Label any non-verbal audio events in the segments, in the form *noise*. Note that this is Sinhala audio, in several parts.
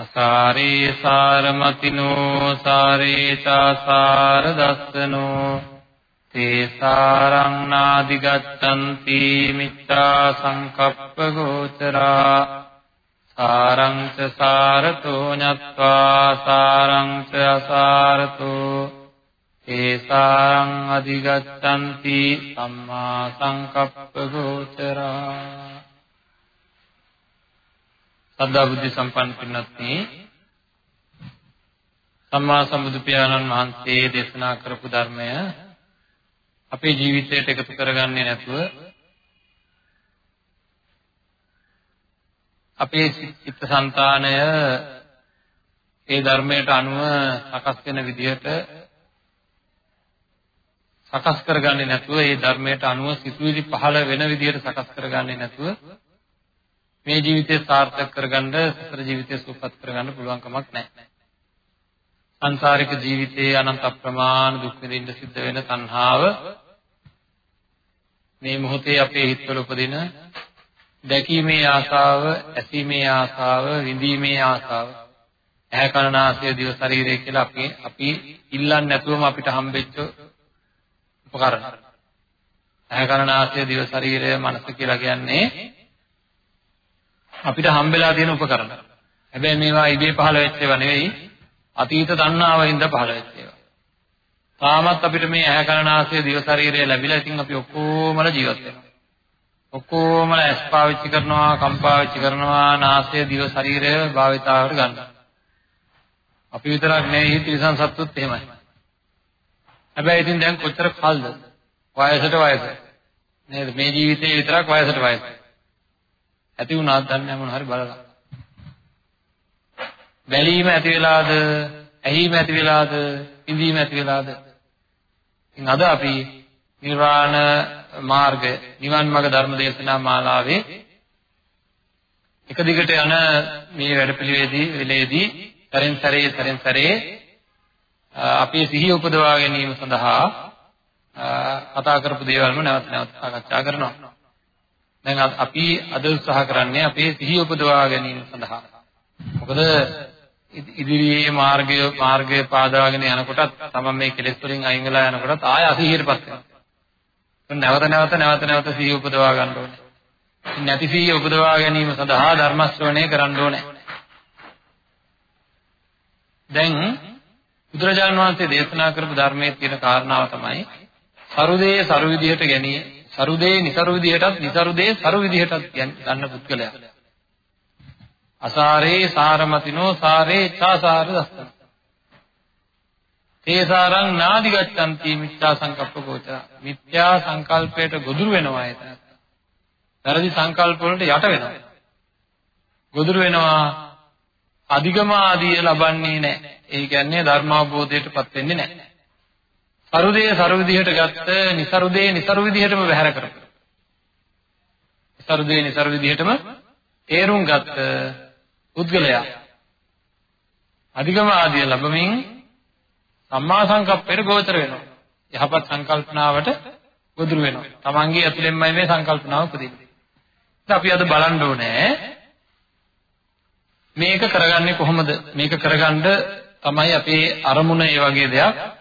අසාරේ සාරමතිනෝ සාරේතාසාර දස්සනෝ තේ සාරං නාදි ගච්ඡanti මිච්ඡා සංකප්ප ගෝචරා සාරං ච සාරතෝ ඤත්වා සාරං ච අසාරතෝ තේ සාරං අධිගච්ඡanti සම්මා සංකප්ප ගෝචරා සද්ධා බුද්ධ සම්පන්න පින්වත්නි සම්මා සම්බුදු පියාණන් වහන්සේ දේශනා කරපු ධර්මය අපේ ජීවිතයට එකතු කරගන්නේ නැතුව අපේ චිත්තසංතානය ඒ ධර්මයට අනුව සකස් වෙන විදිහට සකස් කරගන්නේ නැතුව ඒ ධර්මයට අනුව සිතුවිලි පහළ වෙන විදිහට සකස් කරගන්නේ නැතුව මේ ජීවිතය සාර්ථක කරගන්න සතර ජීවිතය සුවපත් කරගන්න පුළුවන් කමක් නැහැ. සංසාරික ජීවිතයේ අනන්ත අප්‍රමාණ දුක් විඳින්න සිද්ධ වෙන තණ්හාව මේ මොහොතේ අපේ හිතවල උපදින දැකීමේ ආසාව, ඇසීමේ ආසාව, විඳීමේ ආසාව, ඇහැ කන නාසය දිව ශරීරය කියලා අපි අපි ඉල්ලන්නේ නැතුවම අපිට හම්බෙච්ච උපකරණ. ඇහැ කන නාසය දිව ශරීරය මනස කියලා කියන්නේ අපිට හම්බෙලා තියෙන උපකරණ. හැබැයි මේවා ඉබේ පහළ වෙච්ච ඒවා නෙවෙයි අතීත තණ්හාවින්ද පහළ වෙච්ච ඒවා. තාමත් අපිට මේ ඇහැ කන නාසය දිව ශරීරය ලැබිලා ඉතින් අපි ඔක්කොමල ජීවත් වෙනවා. ඔක්කොමල ඇස් පාවිච්චි කරනවා, කම් පාවිච්චි කරනවා, නාසය දිව ශරීරය භාවිතාවට ගන්නවා. අපි විතරක් නෙවෙයි තිරිසන් සත්තුත් එහෙමයි. හැබැයි ඉතින් දැන් කොච්චර කල්ද? වයසට වයස. නේද? මේ ජීවිතේ විතරක් වයසට වයස. ඇති වුණාද දන්නේ මොන හරි බලලා. බැලීම ඇති වෙලාද, ඇහිීම ඇති වෙලාද, ඉඳීම ඇති වෙලාද? ඉතින් අද අපි නිර්වාණ මාර්ගය, නිවන් මාර්ග ධර්ම දේශනා මාලාවේ එක දිගට යන මේ වැඩපිළිවෙලදී වෙලේදී සරෙන් සරේ සරෙන් සරේ අපේ සිහිය උපදවා ගැනීම සඳහා කතා කරපු දේවල්ම නැවත නැවත සාකච්ඡා කරනවා. දැන් අපි අද උත්සාහ කරන්නේ අපේ සිහිය උපදවා ගැනීම සඳහා. මොකද ඉදිරියේ මාර්ගය මාර්ගය පාදාගෙන යනකොටත් තමයි මේ කෙලෙස් වලින් අයින් වෙලා යනකොටත් ආය අසීහියටපත් වෙනවා. නැවත නැවත නැවත නැවත සිහිය උපදවා ගන්න ඕනේ. නැති සිහිය උපදවා ගැනීම සඳහා ධර්ම ශ්‍රවණය කරන්න ඕනේ. දැන් බුදුරජාණන් වහන්සේ දේශනා කරපු ධර්මයේ තියෙන කාරණාව තමයි සරුදේ සරු විදිහට ගැනීම සරුදේ નિසරු විදිහටත් નિසරුදේ සරු විදිහටත් ගන්න පුද්ගලයා. අසාරේ සාරමතිනෝ සාරේ චාසාර දස්සන. තේසාරං නාදි ගච්ඡanti මිත්‍යා සංකප්ප ගෝචර. මිත්‍යා සංකල්පයට ගොදුරු වෙනවා එතන. වැරදි සංකල්ප වලට යට වෙනවා. ගොදුරු වෙනවා අධිගම ආදී ලබන්නේ නැහැ. ඒ කියන්නේ ධර්මාවබෝධයටපත් වෙන්නේ නැහැ. සරුදේ සරු විදිහට ගත්ත નિසරුදේ નિසරු විදිහටම බැහැර කරපු. සරුදේ નિසරු විදිහටම තේරුම් ගත්ත පුද්ගලයා අධිගම ආදී ලැබමින් සම්මා සංකප්පයට ගෝචර වෙනවා. යහපත් සංකල්පනාවට ගොදුරු වෙනවා. තමන්ගේ ඇතුළෙන්මයි මේ සංකල්පනාව උපදින්නේ. අපි අද බලන්න ඕනේ මේක කරගන්නේ කොහොමද? මේක කරගන්න තමයි අපේ අරමුණ ඒ වගේ දෙයක්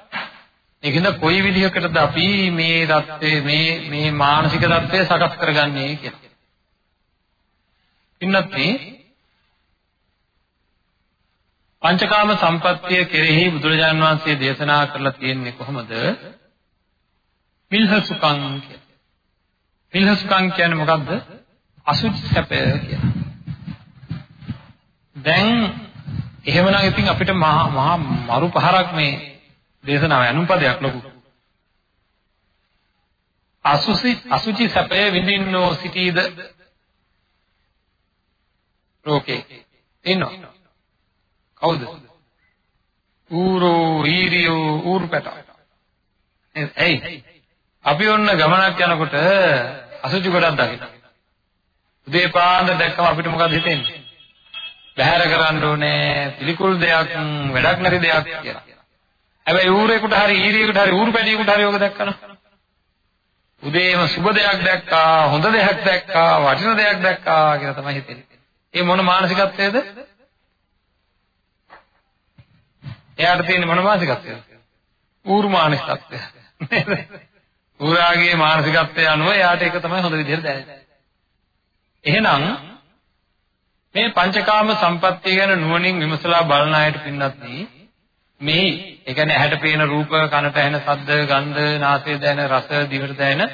ඒකෙන්ද කොයි විදිහකටද අපි මේ தත්ත්වය මේ මේ මානසික தත්ත්වය සකස් කරගන්නේ කියලා. ඉන්නත් මේ පංචකාම සම්පත්තිය කෙරෙහි බුදුරජාන් වහන්සේ දේශනා කරලා තියෙන්නේ කොහොමද? මිල්හසුකම් කියලා. මිල්හසුකම් කියන්නේ මොකක්ද? අසුචි සැපය කියලා. දැන් එහෙමනම් ඉතින් අපිට මහා මහා මරු පහරක් මේ දේශනාව අනුපදයක් ලොකු. අසුසි අසුචි සැපය විඳින්නෝ සිටීද ලෝකේ ඉන්නවා. කවුද? ඌරෝ ඊරියෝ ඌරුපැට. එයි. අපි ඔන්න ගමනක් යනකොට අසුචි ගොඩක් දකින්න. උදේ පාන්දර දැක්කම අපිට මොකද හිතෙන්නේ? බහැර කරන්න ඕනේ පිළිකුල් දෙයක් වැඩක් නැති දෙයක් කියලා. හැබැයි ඌරේකට හරි ඊරියෙකුට හරි ඌරු පැටියෙකුට හරි ඕක දැක්කම උදේම සුබ දෙයක් දැක්කා හොඳ දෙයක් දැක්කා වටින දෙයක් දැක්කා කියලා තමයි හිතෙන්නේ. ඒ මොන මානසිකත්වයේද? එයාට තියෙන මොන මානසිකත්වයද? ඌරු මානසිකත්වය. ඌරාගේ මානසිකත්වය අනුව එයාට ඒක තමයි හොඳ විදිහට දැනෙන්නේ. එහෙනම් මේ පංචකාම සම්පත්තිය ගැන නුවණින් විමසලා බලන අයට පින්නත් මේ ඒ කියන්නේ ඇහැට පේන රූප, කනට ඇහෙන ශබ්ද, ගන්ධ, නාසයට දැනෙන රස, දිවට දැනෙන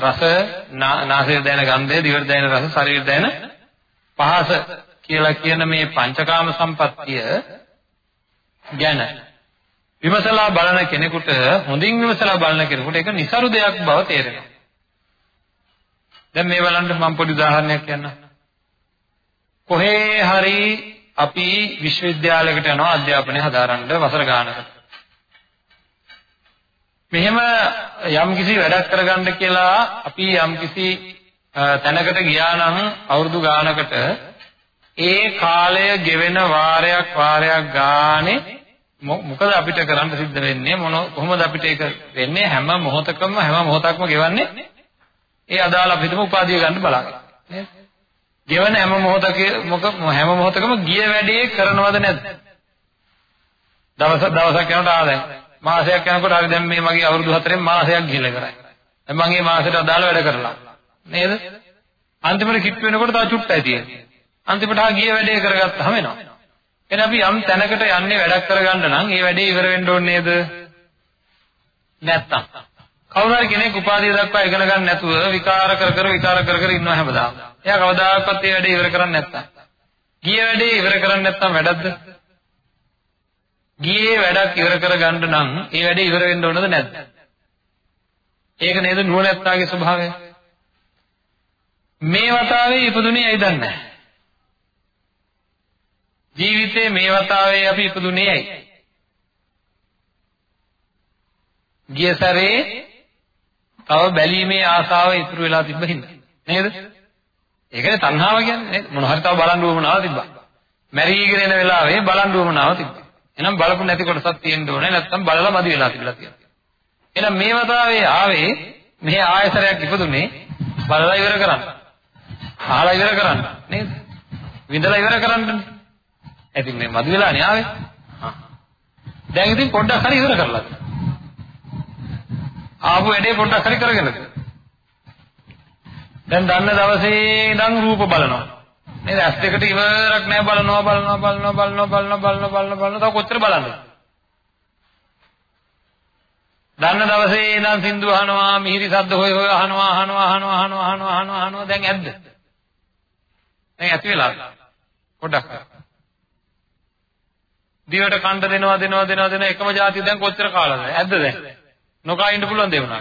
රස, නාසයට දැනෙන ගන්ධය, දිවට දැනෙන රස, ශරීරයට දැනෙන පහස කියලා කියන මේ පංචකාම සම්පත්තිය ගැන විමසලා බලන කෙනෙකුට හොඳින් විමසලා බලන කෙනෙකුට ඒක નિසරු දෙයක් බව තේරෙනවා. දැන් මේ බලන්න මම පොඩි උදාහරණයක් කියන්නම්. කොහේ හරි අපි විශ්වවිද්‍යාලයකට යනවා අධ්‍යාපනය හදාරන්න වසර ගානකට. මෙහෙම යම්කිසි වැඩක් කරගන්න කියලා අපි යම්කිසි තැනකට ගියා නම් අවුරුදු ගානකට ඒ කාලය ගෙවෙන වාරයක් වාරයක් ගානේ මොකද අපිට කරන්න සිද්ධ වෙන්නේ මොන කොහොමද අපිට ඒක වෙන්නේ හැම මොහොතකම හැම මොහොතක්ම ගෙවන්නේ ඒ අදාළ අපිටම උපාධිය ගන්න බලාගෙන නේද? ගෙවන හැම මොහොතක මොක හැම මොහොතකම ගිය වැඩේ කරනවද නැද්ද? දවස් දවසක් යනකොට ආ දැන් මාසයක් යනකොට හරි දැන් මේ මගේ අවුරුදු 4න් මාසයක් ගිහලා කරයි. දැන් මම මේ මාසෙට අදාළ වැඩ කරලා නේද? අන්තිමට කිට් වෙනකොට තව චුට්ටයි තියෙන්නේ. අන්තිමට ආ ගිය වැඩේ කරගත්තාම එනවා. එහෙනම් අපි යම් තැනකට යන්නේ වැඩක් කරගන්න නම් ඒ වැඩේ ඉවර වෙන්න ඕනේ නේද? නැත්තම්. කවුරු හරි කෙනෙක් උපාධිය දක්වා ඉගෙන ගන්න නැතුව විකාර කර කර විකාර කර කර ඉන්නවා හැමදාම. එයා කවදාකවත් ඒ වැඩේ ඉවර කරන්නේ නැත්තම්. ගිය වැඩේ ඉවර කරන්නේ නැත්තම් වැඩක්ද? ගියේ වැඩක් ඉවර කරගන්න නම් ඒ වැඩේ ඉවර වෙන්න ඕනද නැද්ද? ඒක නේද නුවණැත්තාගේ ස්වභාවය. මේ වතාවේ ඉපදුනේ ඇයි දන්නේ නැහැ. ජීවිතේ මේ වතාවේ අපි ඉපදුනේ ඇයි? ගිය සැරේ තව බැලීමේ ආසාව ඉතුරු වෙලා තිබ්බ හින්දා නේද? ඒකනේ තණ්හාව කියන්නේ නේද? මොන හරි තව බලන් වුණාව තිබ්බා. මැරීගෙන එන වෙලාවේ බලන් වුණාව තිබ්බා. එහෙනම් බලපු නැති කොටසක් තියෙන්න ඕනේ නැත්නම් බලලා මදි වෙලා තිබිලා තියෙනවා. එහෙනම් මේ වතාවේ ආවේ මෙහි ආයතරයක් ඉපදුනේ බලලා ඉවර කරන්න. අහලා ඉවර කරන්න නේද? විඳලා ඉවර කරන්නනේ. ඉතින් මේ මදි වෙලානේ ආවේ. දැන් ඉතින් පොඩ්ඩක් හරි ඉවර කරලා. ආපු වැඩේ පොඩ්ඩක් හරි කරගෙනද. දැන් දන්න දවසේ ඉඳන් රූප බලනවා. නේද? ඇස් දෙකට ඉවරක් නෑ බලනවා බලනවා බලනවා බලනවා බලනවා බලනවා බලනවා බලනවා තව කොච්චර බලන්නද? දන්න දවසේ ඉඳන් සින්දු අහනවා මිහිරි ශබ්ද හොය හොය අහනවා අහනවා අහනවා අහනවා අහනවා අහනවා අහනවා දැන් ඇද්ද? දැන් ඇති වෙලා පොඩ්ඩක් දිවට කණ්ඩ දෙනවා දෙනවා දෙනවා දෙනවා එකම જાතිය දැන් කොච්චර කාලද ඇද්ද දැන් නොකා ඉන්න පුළුවන් දේවනා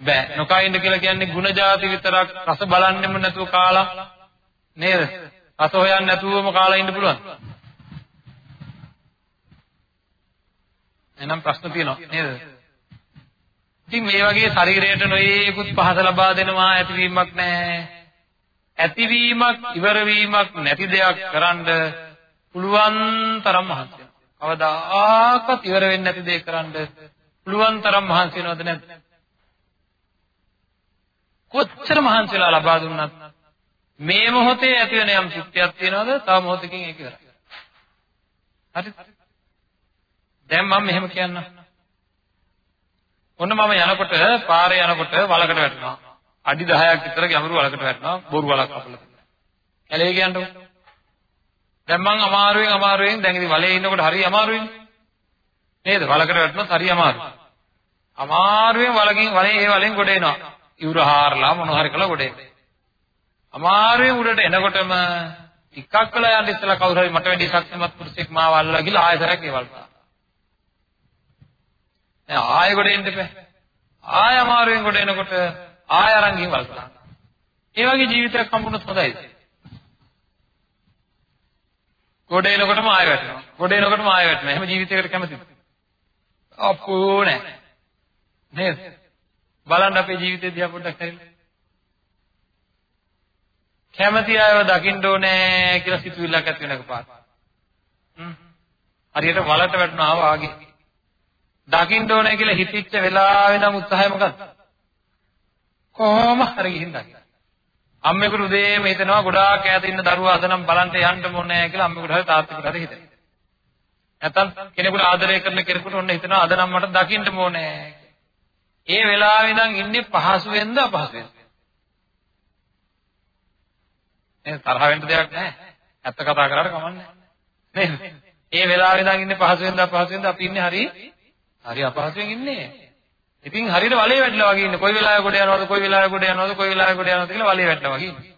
බෑ. නොකයින්ද කියලා කියන්නේ ಗುಣ જાති විතරක් රස බලන්නෙම නැතුව කාලා නේද? රස හොයන්නේ නැතුවම කාලා ඉන්න පුළුවන්. එහෙනම් ප්‍රශ්න තියෙනවා නේද? ඉතින් මේ වගේ ශරීරයට නොයේකුත් පහස ලබා දෙනවා ඇතිවීමක් නැහැ. ඇතිවීමක් ඉවරවීමක් නැති දෙයක් කරන්න පුළුවන් තරම් මහන්සි වෙනවා. කවදාකවත් ඉවර වෙන්නේ නැති දෙයක් කරන්න පුළුවන් තරම් මහන්සි වෙනවද නැද්ද? කොච්චර මහන්සි වෙලා ලබා දුන්නත් මේ මොහොතේ ඇති වෙන යම් සුඛයක් තියෙනවද? තව මොහොතකින් ඒක ඉවරයි. හරිද? දැන් මම මෙහෙම කියන්නම්. ඔන්න මම යනකොට පාරේ යනකොට වලකට වැටෙනවා. අඩි 10ක් විතර ගැඹුරු වලකට වැටෙනවා. බොරු වලක් අපල. කැලේ කියන්නකො. දැන් මං අමාරුවෙන් අමාරුවෙන් දැන් ඉතින් වලේ ඉන්නකොට හරි අමාරුයිනේ. නේද? වලකට වැටුනොත් හරි අමාරුයි. අමාරුවෙන් වලකින් වලේ ඒ වලෙන් ගොඩ එනවා. ඉවුර හාරලා මොන හරි කළා ගොඩ එනවා. අමාරුවෙන් උඩට එනකොටම ටිකක් කළා යන්න ඉස්සලා කවුරු හරි මට වැඩි ශක්තිමත් පුරුෂෙක් මාව අල්ලලා ගිහලා ආයෙසරක් ඒවල් කරා. දැන් ආයෙ ගොඩ එන්න බෑ. ආයෙ අමාරුවෙන් ගොඩ එනකොට ආයෙ අරන් ගිහින් වල් කරා. ඒ වගේ ජීවිතයක් හම්බුනොත් හොඳයිද? ගොඩ එනකොටම ආයෙ වැටෙනවා. ගොඩ එනකොටම ආයෙ වැටෙනවා. එහෙම ජීවිතයකට කැමතිද? අපෝ නෑ. නේද? බලන්න අපේ ජීවිතය දිහා පොඩ්ඩක් හරියට. කැමති අයව දකින්න ඕනේ කියලා සිතුවිල්ලක් ඇති වෙනක පාට. හරියට වලට වැටුණා වාගේ. දකින්න ඕනේ කියලා හිතිච්ච වෙලාවෙ නම් උත්සාහය මොකක්ද? කොහොම හරි ගිහින් දකින්න. අම්මෙකුට උදේම හිතනවා ගොඩාක් ඈත ඉන්න දරුවා අද නම් බලන්න යන්න ඕනේ කියලා අම්මෙකුට හරි තාත්තෙකුට හරි හිතෙනවා. නැත්තම් කෙනෙකුට ආදරය කරන කෙනෙකුට ඔන්න හිතනවා අද නම් මට දකින්න ඕනේ. ඒ වෙලාවෙ ඉඳන් ඉන්නේ පහසුවෙන්ද අපහසුවෙන්ද? නේද තරහ වෙන්න දෙයක් නැහැ. ඇත්ත කතා කරාට කමන්නේ නේද? ඒ වෙලාවේ ඉඳන් ඉන්නේ පහසුවෙන්ද අපහසුවෙන්ද අපි ඉන්නේ හරි හරි අපහසුවෙන් ඉන්නේ. ඉතින් හරියට වලේ වැටලා වගේ ඉන්නේ. කොයි වෙලාවෙ ගොඩ යනවද කොයි වෙලාවෙ ගොඩ යනවද කොයි වෙලාවෙ ගොඩ යනවද කියලා වලේ වැටලා වගේ ඉන්නේ.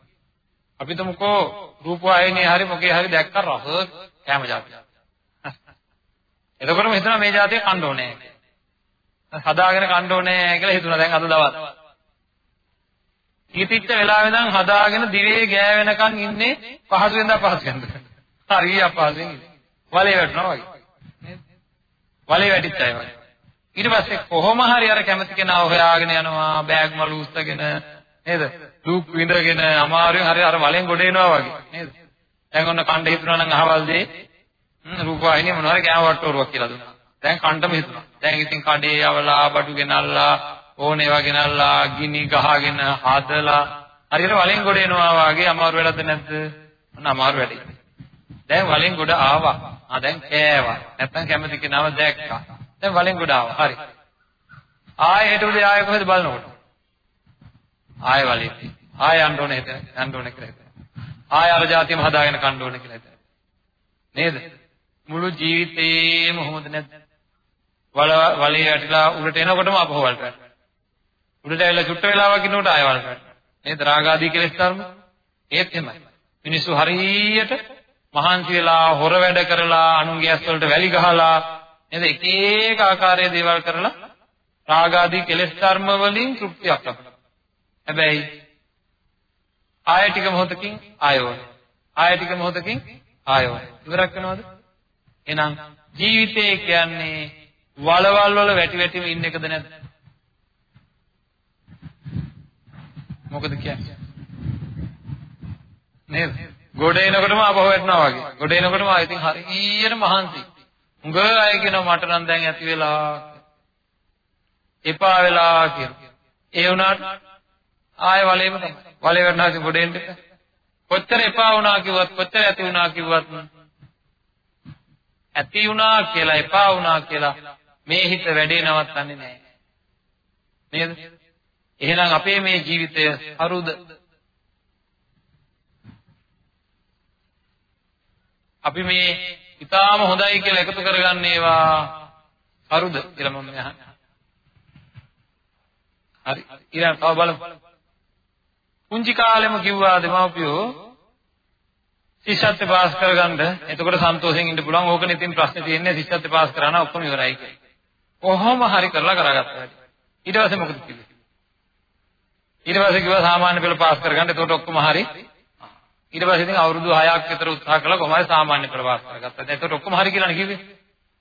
අපි තුමුකෝ රූපවාහිනිය හරි මොකේ හරි දැක්ක රස කැම જાතිය. *laughs* එතකොටම හිතනවා මේ જાතිය කන්න ඕනේ. හදාගෙන කන්න ඕනේ කියලා හිතුණා දැන් අද දවස්. හිතිච්ච වෙලාවෙ ඉඳන් හදාගෙන දිවේ ගෑවෙනකන් ඉන්නේ පහසුවෙන්ද අපහසුවෙන්ද? හරි අපහසුවෙන් ඉන්නේ. වලේ වැටෙනවා වගේ. නේද? වලේ වැටිච්ච අය වගේ. ඊට පස්සේ කොහොම හරි අර කැමති කෙනා හොයාගෙන යනවා බෑග් මලු උස්සගෙන නේද? දුක් විඳගෙන අමාරුවෙන් හරි අර වලෙන් ගොඩ එනවා වගේ නේද? දැන් ඔන්න කණ්ඩ හිතුණා නම් අහවල් දෙේ රූපවාහිනිය මොනවාරි කෑම වට්ටෝරුවක් කියලා දුන්නා. දැන් කණ්ඩම හිතුණා. දැන් ඉතින් කඩේ යවලා බඩු ගෙනල්ලා ඕන ඒවා ගෙනල්ලා ගිනි ගහගෙන හදලා හරියට වලෙන් ගොඩ එනවා වාගේ අමාරු වැඩද නැද්ද? අන්න අමාරු වැඩේ. දැන් වලෙන් ගොඩ ආවා. ආ දැන් කෑවා. නැත්තම් කැමති කෙනාව දැක්කා. දැන් වලෙන් ගොඩ ආවා. හරි. ආයෙ හෙට උදේ ආයෙ කොහෙද බලනකොට? ආයෙ වලේ. ආයෙ යන්න ඕනේ හිතන. යන්න ඕනේ කියලා හිතන. ආයෙ අර જાතියම හදාගෙන කන්න ඕනේ කියලා හිතන. නේද? මුළු ජීවිතේම කොහොමද නැද්ද? වල වලේ යටිලා උඩට එනකොටම අපහවල් කරනවා. උඩට ඇවිල්ලා චුට්ට වෙලාවක් ඉන්නකොට ආයවල් කරනවා. නේද? රාගාදී කෙලෙස් ධර්ම. ඒත් එහෙමයි. මිනිස්සු හරියට මහන්සි වෙලා හොර වැඩ කරලා අනුන්ගේ ඇස් වලට වැලි ගහලා නේද? එක එක ආකාරයේ දේවල් කරලා රාගාදී කෙලෙස් ධර්ම වලින් තෘප්තියක් ලබනවා. හැබැයි ආය ටික මොහොතකින් ආයෝන. ආය ටික මොහොතකින් ආයෝන. ඉවරක් වෙනවද? එහෙනම් ජීවිතය කියන්නේ වලවල් වල වැටි වැටිම ඉන්න එකද නැද්ද? මොකද කියන්නේ? නේද? ගොඩ එනකොටම ආපහු වැටෙනවා වගේ. ගොඩ එනකොටම ආ ඉතින් හරියට මහන්සි. උඟ අය කියනවා මට නම් දැන් ඇති වෙලා එපා වෙලා කියලා. ඒ වුණාට ආයෙ වලේම තමයි. වලේ වැටෙනවා ඉතින් ගොඩ එන්න එපා. කොච්චර එපා වුණා කිව්වත් කොච්චර ඇති වුණා කිව්වත් ඇති වුණා කියලා එපා වුණා කියලා මේ හිත වැඩේ නවත්තන්නේ නැහැ. නේද? එහෙනම් අපේ මේ ජීවිතය හරුද? අපි මේ ඊටාම හොඳයි කියලා එකතු කරගන්න ඒවා හරුද කියලා මම අහන්නේ. හරි. ඊළඟ තව බලමු. පුංචි කාලෙම කිව්වා දෙමව්පියෝ ශිෂ්‍යත්ව පාස් කරගන්න එතකොට සන්තෝෂෙන් ඉන්න පුළුවන්. ඕකනේ ඉතින් ප්‍රශ්නේ තියෙන්නේ ශිෂ්‍යත්ව පාස් කරා නම් ඔක්කොම ඉවරයි කියලා. කොහොම හරි කරලා කරගත්තා. ඊට පස්සේ මොකද කිව්වේ? ඊට පස්සේ කිව්වා සාමාන්‍ය පෙළ පාස් කරගන්න. එතකොට ඔක්කොම හරි. ඊට පස්සේ ඉතින් අවුරුදු 6ක් විතර උත්සාහ කළා කොහොමද සාමාන්‍ය පෙළ පාස් කරගත්තා. එතකොට ඔක්කොම හරි කියලානේ කිව්වේ.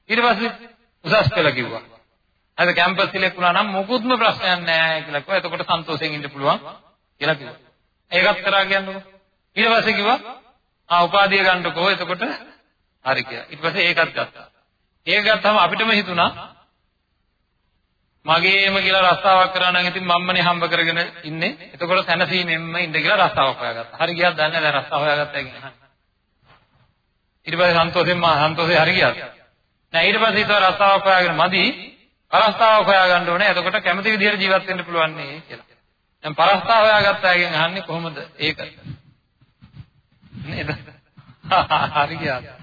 ඊට පස්සේ උසස් පෙළ කිව්වා. අද කැම්පස් සිලෙක්ට් වුණා නම් මොකුත්ම ප්‍රශ්නයක් නැහැ කියලා කිව්වා. එතකොට සන්තෝෂයෙන් ඉන්න පුළුවන් කියලා කිව්වා. ඒකත් කරා කියන්නකො. ඊට පස්සේ කිව්වා ආ උපාධිය ගන්නකො. එතකොට හරි කියලා. ඊට පස්සේ ඒකත් ගත්තා. ඒක ගත්තාම අපිටම හිතුණා මගේම කියලා රස්සාවක් කරා නම් ඉතින් මම්මනේ හම්බ කරගෙන ඉන්නේ. එතකොට සැනසීමෙන්ම ඉන්න කියලා රස්සාවක් හොයාගත්තා. හරි ගියාද දන්නේ නැහැ දැන් රස්සාව හොයාගත්තා කියන. ඊට පස්සේ සන්තෝෂෙන් මා සන්තෝෂේ හරි ගියාද? නෑ ඊට පස්සේ ඊතව රස්සාවක් හොයාගෙන මදි. පරස්තාවක් හොයාගන්න ඕනේ. එතකොට කැමති විදිහට ජීවත් වෙන්න පුළුවන් නේ කියලා. දැන් පරස්තාව හොයාගත්තා කියන අහන්නේ කොහොමද ඒක? නේද? *laughs* හරි ගියා.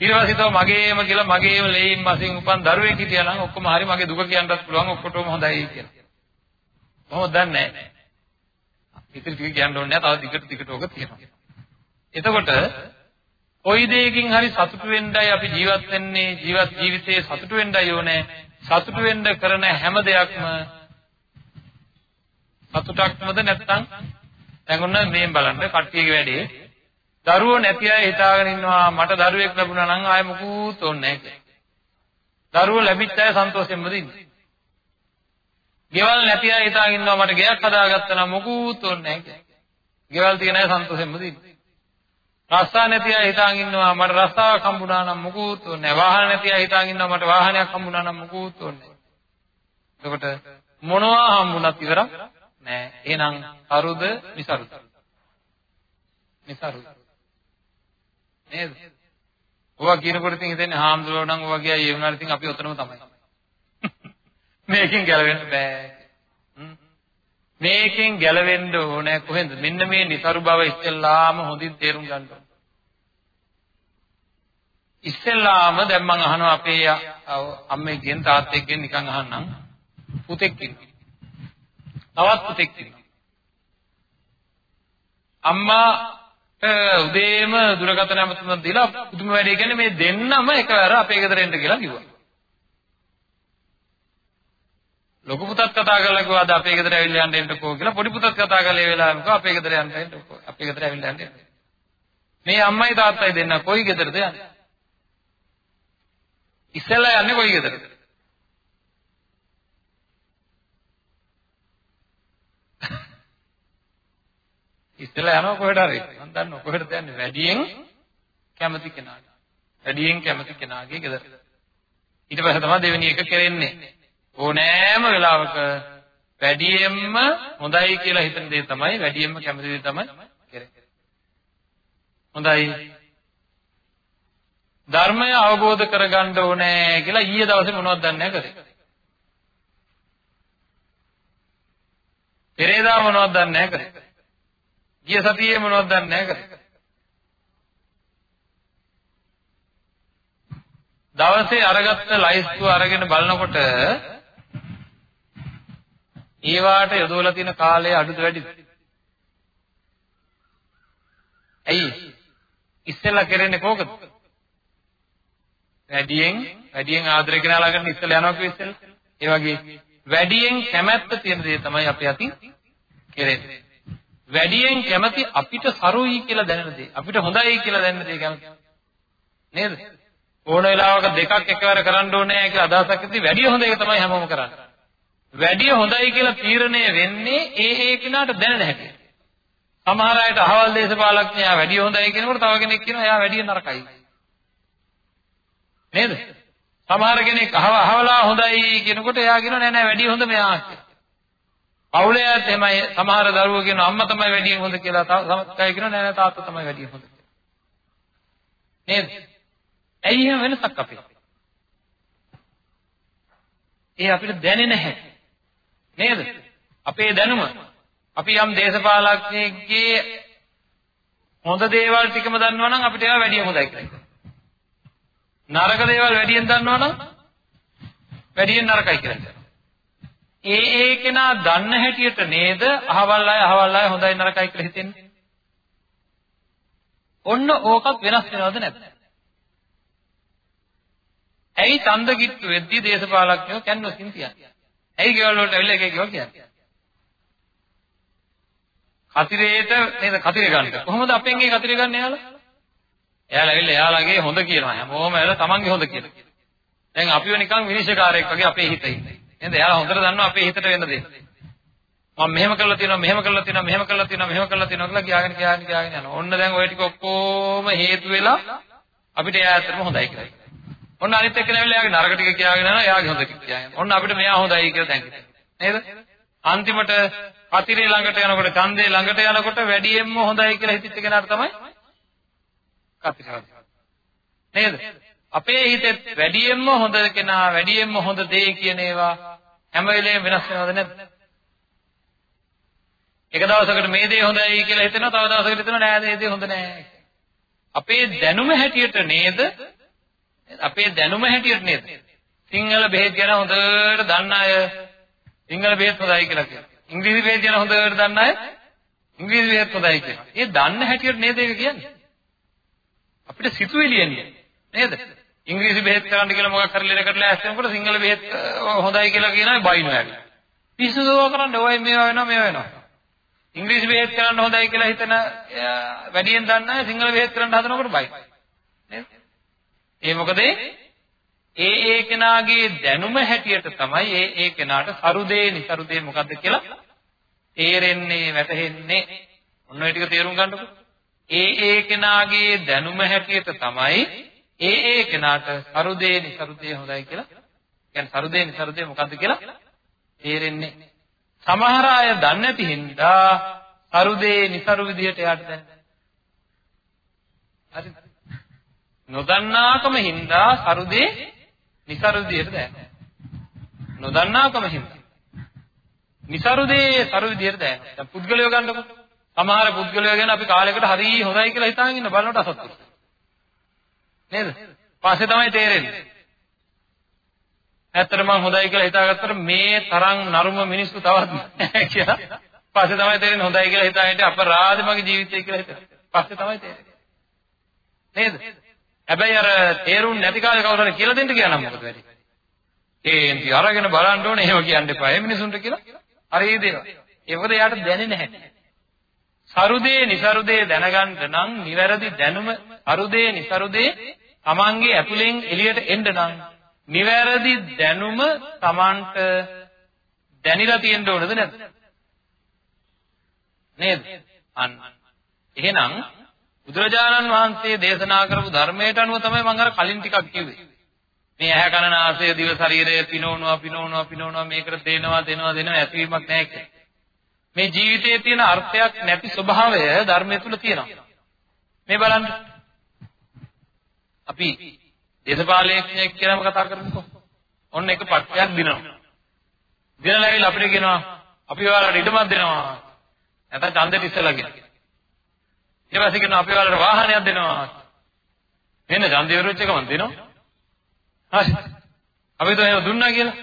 ඊට පස්සේ තව මගේම කියලා මගේම ලේයින් මසින් උපන් දරුවෙක් හිටියා නම් ඔක්කොම හරි මගේ දුක කියන්නත් පුළුවන් ඔක්කොටම හොඳයි කියලා. කොහොමද දන්නේ නැහැ. ඉතින් ටික කියන්න ඕනේ නැහැ. තව දිගට දිගට ඕක තියෙනවා. එතකොට කොයි දෙයකින් හරි සතුටු වෙන්නයි අපි ජීවත් වෙන්නේ ජීවත් ජීවිතයේ සතුටු වෙන්නයි ඕනේ. සතුටු වෙන්න කරන හැම දෙයක්ම සතුටක්මද නැත්නම් දැන් ඔන්න මේ බලන්න කට්ටියගේ වැඩේ දරුවෝ නැති අය හිතාගෙන ඉන්නවා මට දරුවෙක් ලැබුණා නම් ආයෙ මොකුත් ඕනේ නැහැ කියලා. දරුවෝ ලැබිච්ච අය සන්තෝෂයෙන්මද ඉන්නේ. ගෙවල් නැති අය හිතාගෙන ඉන්නවා මට ගෙයක් හදාගත්තා නම් මොකුත් ඕනේ නැහැ කියලා. ගෙවල් තියෙන අය සන්තෝෂයෙන්මද ඉන්නේ. රස්සා නැති අය හිතාගෙන ඉන්නවා මට රස්සාවක් හම්බුණා නම් මොකුත් ඕනේ නැහැ. වාහන නැති අය හිතාගෙන ඉන්නවා මට වාහනයක් හම්බුණා නම් මොකුත් ඕනේ නැහැ. එතකොට මොනවා හම්බුණත් ඉවරක් නෑ. එහෙනම් අරුද විසරුද? විසරුද. නේද? ඔවා කියනකොට ඉතින් හිතන්නේ හාමුදුරුවෝ නම් ඔවා කියයි ඒ වුණාට ඉතින් අපි ඔතනම තමයි. *laughs* මේකෙන් ගැලවෙන්න බෑ. මේකෙන් ගැලවෙන්න ඕනේ කොහෙන්ද? මෙන්න මේ નિසරු බව ඉස්සෙල්ලාම හොඳින් තේරුම් ගන්න ඕනේ. ඉස්සෙල්ලාම දැන් මම අහනවා අපේ අම්මෙක්ගෙන් තාත්තෙක්ගෙන් නිකන් අහන්නම් පුතෙක් ඉන්නවා. තවත් පුතෙක් ඉන්නවා. අම්මා උදේම දුරකථන ඇමතුමක් දීලා පුදුම වැඩේ කියන්නේ මේ දෙන්නම එකවර අපේ ගෙදර එන්න කියලා කිව්වා. ලොකු පුතත් කතා කරලා කිව්වා අද අපේ ගෙදර ඇවිල්ලා යන්න එන්නකෝ කියලා පොඩි පුතත් කතා කරලා ඒ වෙලාවෙම කිව්වා අපේ ගෙදර යන්න එන්නකෝ අපේ ගෙදර ඇවිල්ලා යන්න. මේ අම්මයි තාත්තයි දෙන්න කොයි ගෙදරද යන්නේ? ඉස්සෙල්ලා යන්නේ කොයි ගෙදරද? ඉස්සෙල්ලා යනවා කොහෙට හරි. මම දන්නවා කොහෙටද යන්නේ වැඩියෙන් කැමති කෙනාට. වැඩියෙන් කැමති කෙනාගේ ගෙදර. ඊට පස්සේ තමයි දෙවෙනි එක කරෙන්නේ. ඕනෑම වෙලාවක වැඩියෙන්ම හොඳයි කියලා හිතන දේ තමයි වැඩියෙන්ම කැමති දේ තමයි කරන්නේ. හොඳයි. ධර්මය අවබෝධ කරගන්න ඕනේ කියලා ඊයේ දවසේ මොනවද දන්නේ කරේ? පෙරේදා මොනවද දන්නේ කරේ? ගිය සතියේ මොනවද දන්නේ නැහැ කරේ. දවසේ අරගත්ත ලයිස්තුව අරගෙන බලනකොට ඒවාට යොදවලා තියෙන කාලය අඩුද වැඩිද? ඇයි? ඉස්සෙල්ලා කරන්නේ කොහොමද? වැඩියෙන් වැඩියෙන් ආදරය කරන ළඟට ඉස්සෙල්ලා යනවා කිව්ව ඉස්සෙල්ලා. ඒ වගේ වැඩියෙන් කැමැත්ත තියෙන දේ තමයි අපි අතින් කෙරෙන්නේ. වැඩියෙන් කැමති අපිට සරුයි කියලා දැනෙන දේ. අපිට හොඳයි කියලා දැනෙන දේ කැමති. නේද? ඕන වෙලාවක දෙකක් එකවර කරන්න ඕනේ කියලා අදහසක් ඇති වැඩි හොඳ එක තමයි හැමෝම කරන්නේ. වැඩි හොඳයි කියලා තීරණය වෙන්නේ ඒ ඒ කෙනාට දැනෙන හැටි. සමහර අයට අහවල් දේශපාලඥයා වැඩි හොඳයි කියනකොට තව කෙනෙක් කියනවා එයා වැඩි නරකයි. නේද? සමහර කෙනෙක් අහව අහවලා හොඳයි කියනකොට එයා කියනවා නෑ නෑ වැඩි හොඳ මෙයා කියලා. පවුලේත් එහෙමයි සමහර දරුවෝ කියනවා අම්මා තමයි වැඩියෙන් හොඳ කියලා සමහර අය කියනවා නෑ නෑ තාත්තා තමයි වැඩියෙන් හොඳ කියලා. නේද? ඇයි එහෙම වෙනසක් අපේ? ඒ අපිට දැනෙන්නේ නැහැ. නේද? අපේ දැනුම අපි යම් දේශපාලඥයෙක්ගේ හොඳ දේවල් ටිකම දන්නවා නම් අපිට ඒවා වැඩිය හොඳයි කියලා. නරක දේවල් වැඩියෙන් දන්නවා නම් වැඩියෙන් නරකයි කියලා. ඒ ඒ කෙනා දන්න හැටියට නේද අහවල් අය අහවල් අය හොඳයි නරකයි කියලා හිතෙන්නේ. ඔන්න ඕකත් වෙනස් වෙනවද නැද්ද? ඇයි ඡන්ද කිට්ටු වෙද්දී දේශපාලඥයෝ කැන්වසින් තියන්නේ? ඇයි ගෙවල් වලට ඇවිල්ලා එක එක ගෙවල් කියන්නේ? කතිරේට නේද කතිරේ ගන්න. කොහොමද අපෙන් ඒ කතිරේ ගන්න යාලා? එයාලා ඇවිල්ලා එයාලගේ හොඳ කියනවා. හැමෝම ඇවිල්ලා තමන්ගේ හොඳ කියනවා. දැන් අපිව නිකන් විනිශ්චයකාරයෙක් වගේ අපේ හිතේ ඉන්නේ. නේද? එයාලා හොඳට දන්නවා අපේ හිතට වෙන දේ. මම මෙහෙම කරලා තියෙනවා මෙහෙම කරලා තියෙනවා මෙහෙම කරලා තියෙනවා මෙහෙම කරලා තියෙනවා කියලා කියාගෙන කියාගෙන කියාගෙන යනවා. ඔන්න දැන් ওই ටික ඔක්කොම හේතු වෙලා අපිට එයා ඇත්තටම හොඳයි කියලා. ඔන්න අනිත් එක්කන ඇවිල්ලා එයාගේ නරක ටික කියාගෙන යනවා එයාගේ හොඳ ටික කියාගෙන. ඔන්න අපිට මෙයා හොඳයි කියලා දැන් නේද? අන්තිමට අතිරේ ළඟට යනකොට ඡන්දේ ළඟට යනකොට වැඩියෙන්ම හොඳයි කියලා හිතච්ච කෙනාට තමයි කතිරවද. නේද? අපේ හිතේ වැඩියෙන්ම හොඳ කෙනා වැඩියෙන්ම හොඳ දේ කියන ඒවා හැම වෙලේම වෙනස් වෙනවද නැද්ද? එක දවසකට මේ දේ හොඳයි කියලා හිතෙනවා තව දවසකට හිතෙනවා නෑ මේ දේ හොඳ නෑ. අපේ දැනුම හැටියට නේද? අපේ දැනුම හැටියට නේද? සිංහල බෙහෙත් ගැන හොඳට දන්න අය සිංහල බෙහෙත් හොඳයි කියලා කියනවා. ඉංග්‍රීසි බෙහෙත් ගැන හොඳට දන්න අය ඉංග්‍රීසි බෙහෙත් හොඳයි කියනවා. ඒ දන්න හැටියට නේද ඒක කියන්නේ? අපිට සිතුවිලි එන්නේ නේද? ඉංග්‍රීසි බෙහෙත් කරන්න කියලා මොකක් හරි ලෙඩකට ලෑස්ති වෙනකොට සිංහල බෙහෙත් හොඳයි කියලා කියනවා බයිනෝ ඇවිල්ලා. පිස්සු දෝව කරන්න ඔය මේවා වෙනවා මේවා වෙනවා. ඉංග්‍රීසි බෙහෙත් කරන්න හොඳයි කියලා හිතන වැඩියෙන් දන්න අය සිංහල බෙහෙත් කරන්න හදනකොට බයි. නේද? ඒ මොකද ඒ ඒ කෙනාගේ දැනුම හැටියට තමයි ඒ ඒ කෙනාට සරුදේ નિසරුදේ මොකද්ද කියලා තේරෙන්නේ වැටහෙන්නේ. ඔන්න ඔය ටික තේරුම් ගන්නකො. ඒ ඒ කෙනාගේ දැනුම හැටියට තමයි ඒ ඒ කෙනාට සරුදේ නිසරුදේ හොඳයි කියලා. කියන්නේ සරුදේ නිසරුදේ මොකද්ද කියලා තේරෙන්නේ සමහර අය දන්නේ නැති හින්දා සරුදේ නිසරු විදියට යාට දැන් හරි. නොදන්නාකම හින්දා සරුදේ නිසරු විදියට දැන්. නොදන්නාකම හින්දා නිසරුදේ සරු විදියට දැන්. පුද්ගලයෝ ගන්නකො සමහර පුද්ගලයෝ ගැන අපි කාලයකට හරි හොඳයි කියලා හිතාගෙන ඉන්න බලනකොට අසත්‍යයි නේද? පස්සේ තමයි තේරෙන්නේ. ඇත්තට මං හොඳයි කියලා හිතාගත්තට මේ තරම් නරුම මිනිස්සු තවත් නැහැ කියලා. පස්සේ තමයි තේරෙන්නේ හොඳයි කියලා හිතාගෙන අපරාධ මගේ ජීවිතය කියලා හිතලා. පස්සේ තමයි තේරෙන්නේ. නේද? හැබැයි අර තේරුම් නැති කාලේ කවුරු හරි කියලා දෙන්න කියලා නම් මොකද වෙන්නේ? ඒන්ති අරගෙන බලන්න ඕනේ එහෙම කියන්න එපා. ඒ මිනිසුන්ට කියලා. හරි දේවා. ඒකද එයාට දැනෙන්නේ නැහැ. සරුදේ નિසරුදේ දැනගන්න නම් නිවැරදි දැනුම අරුදේ નિසරුදේ තමන්ගේ ඇතුලෙන් එළියට එන්න නම් නිවැරදි දැනුම Tamanට දැනিলা තියෙන්න ඕනද නැද්ද? නේද? අන්න. එහෙනම් බුදුරජාණන් වහන්සේ දේශනා කරපු ධර්මයට අනුව තමයි මම අර කලින් ටිකක් කිව්වේ. මේ ඇහැ කන නාසය දිව ශරීරය පිනවනවා පිනවනවා පිනවනවා මේකට දෙනවා දෙනවා දෙනවා ඇතිවීමක් නැහැ කියලා. මේ ජීවිතයේ තියෙන අර්ථයක් නැති ස්වභාවය ධර්මයේ තුල තියෙනවා. මේ බලන්න. අපි දේශපාලනඥයෙක් කියලාම කතා කරමුකෝ. ඔන්න එක පට්ටයක් දිනනවා. දිනලා ඇවිල්ලා අපිට කියනවා අපි ඔයාලට ඉඩමක් දෙනවා. නැත්නම් ඡන්දෙට ඉස්සලා කියන. ඊට පස්සේ කියනවා අපි ඔයාලට වාහනයක් දෙනවා. මෙන්න ඡන්දය විරුද්ධ එකම දෙනවා. හරි. අපි તો එහෙම දුන්නා කියලා.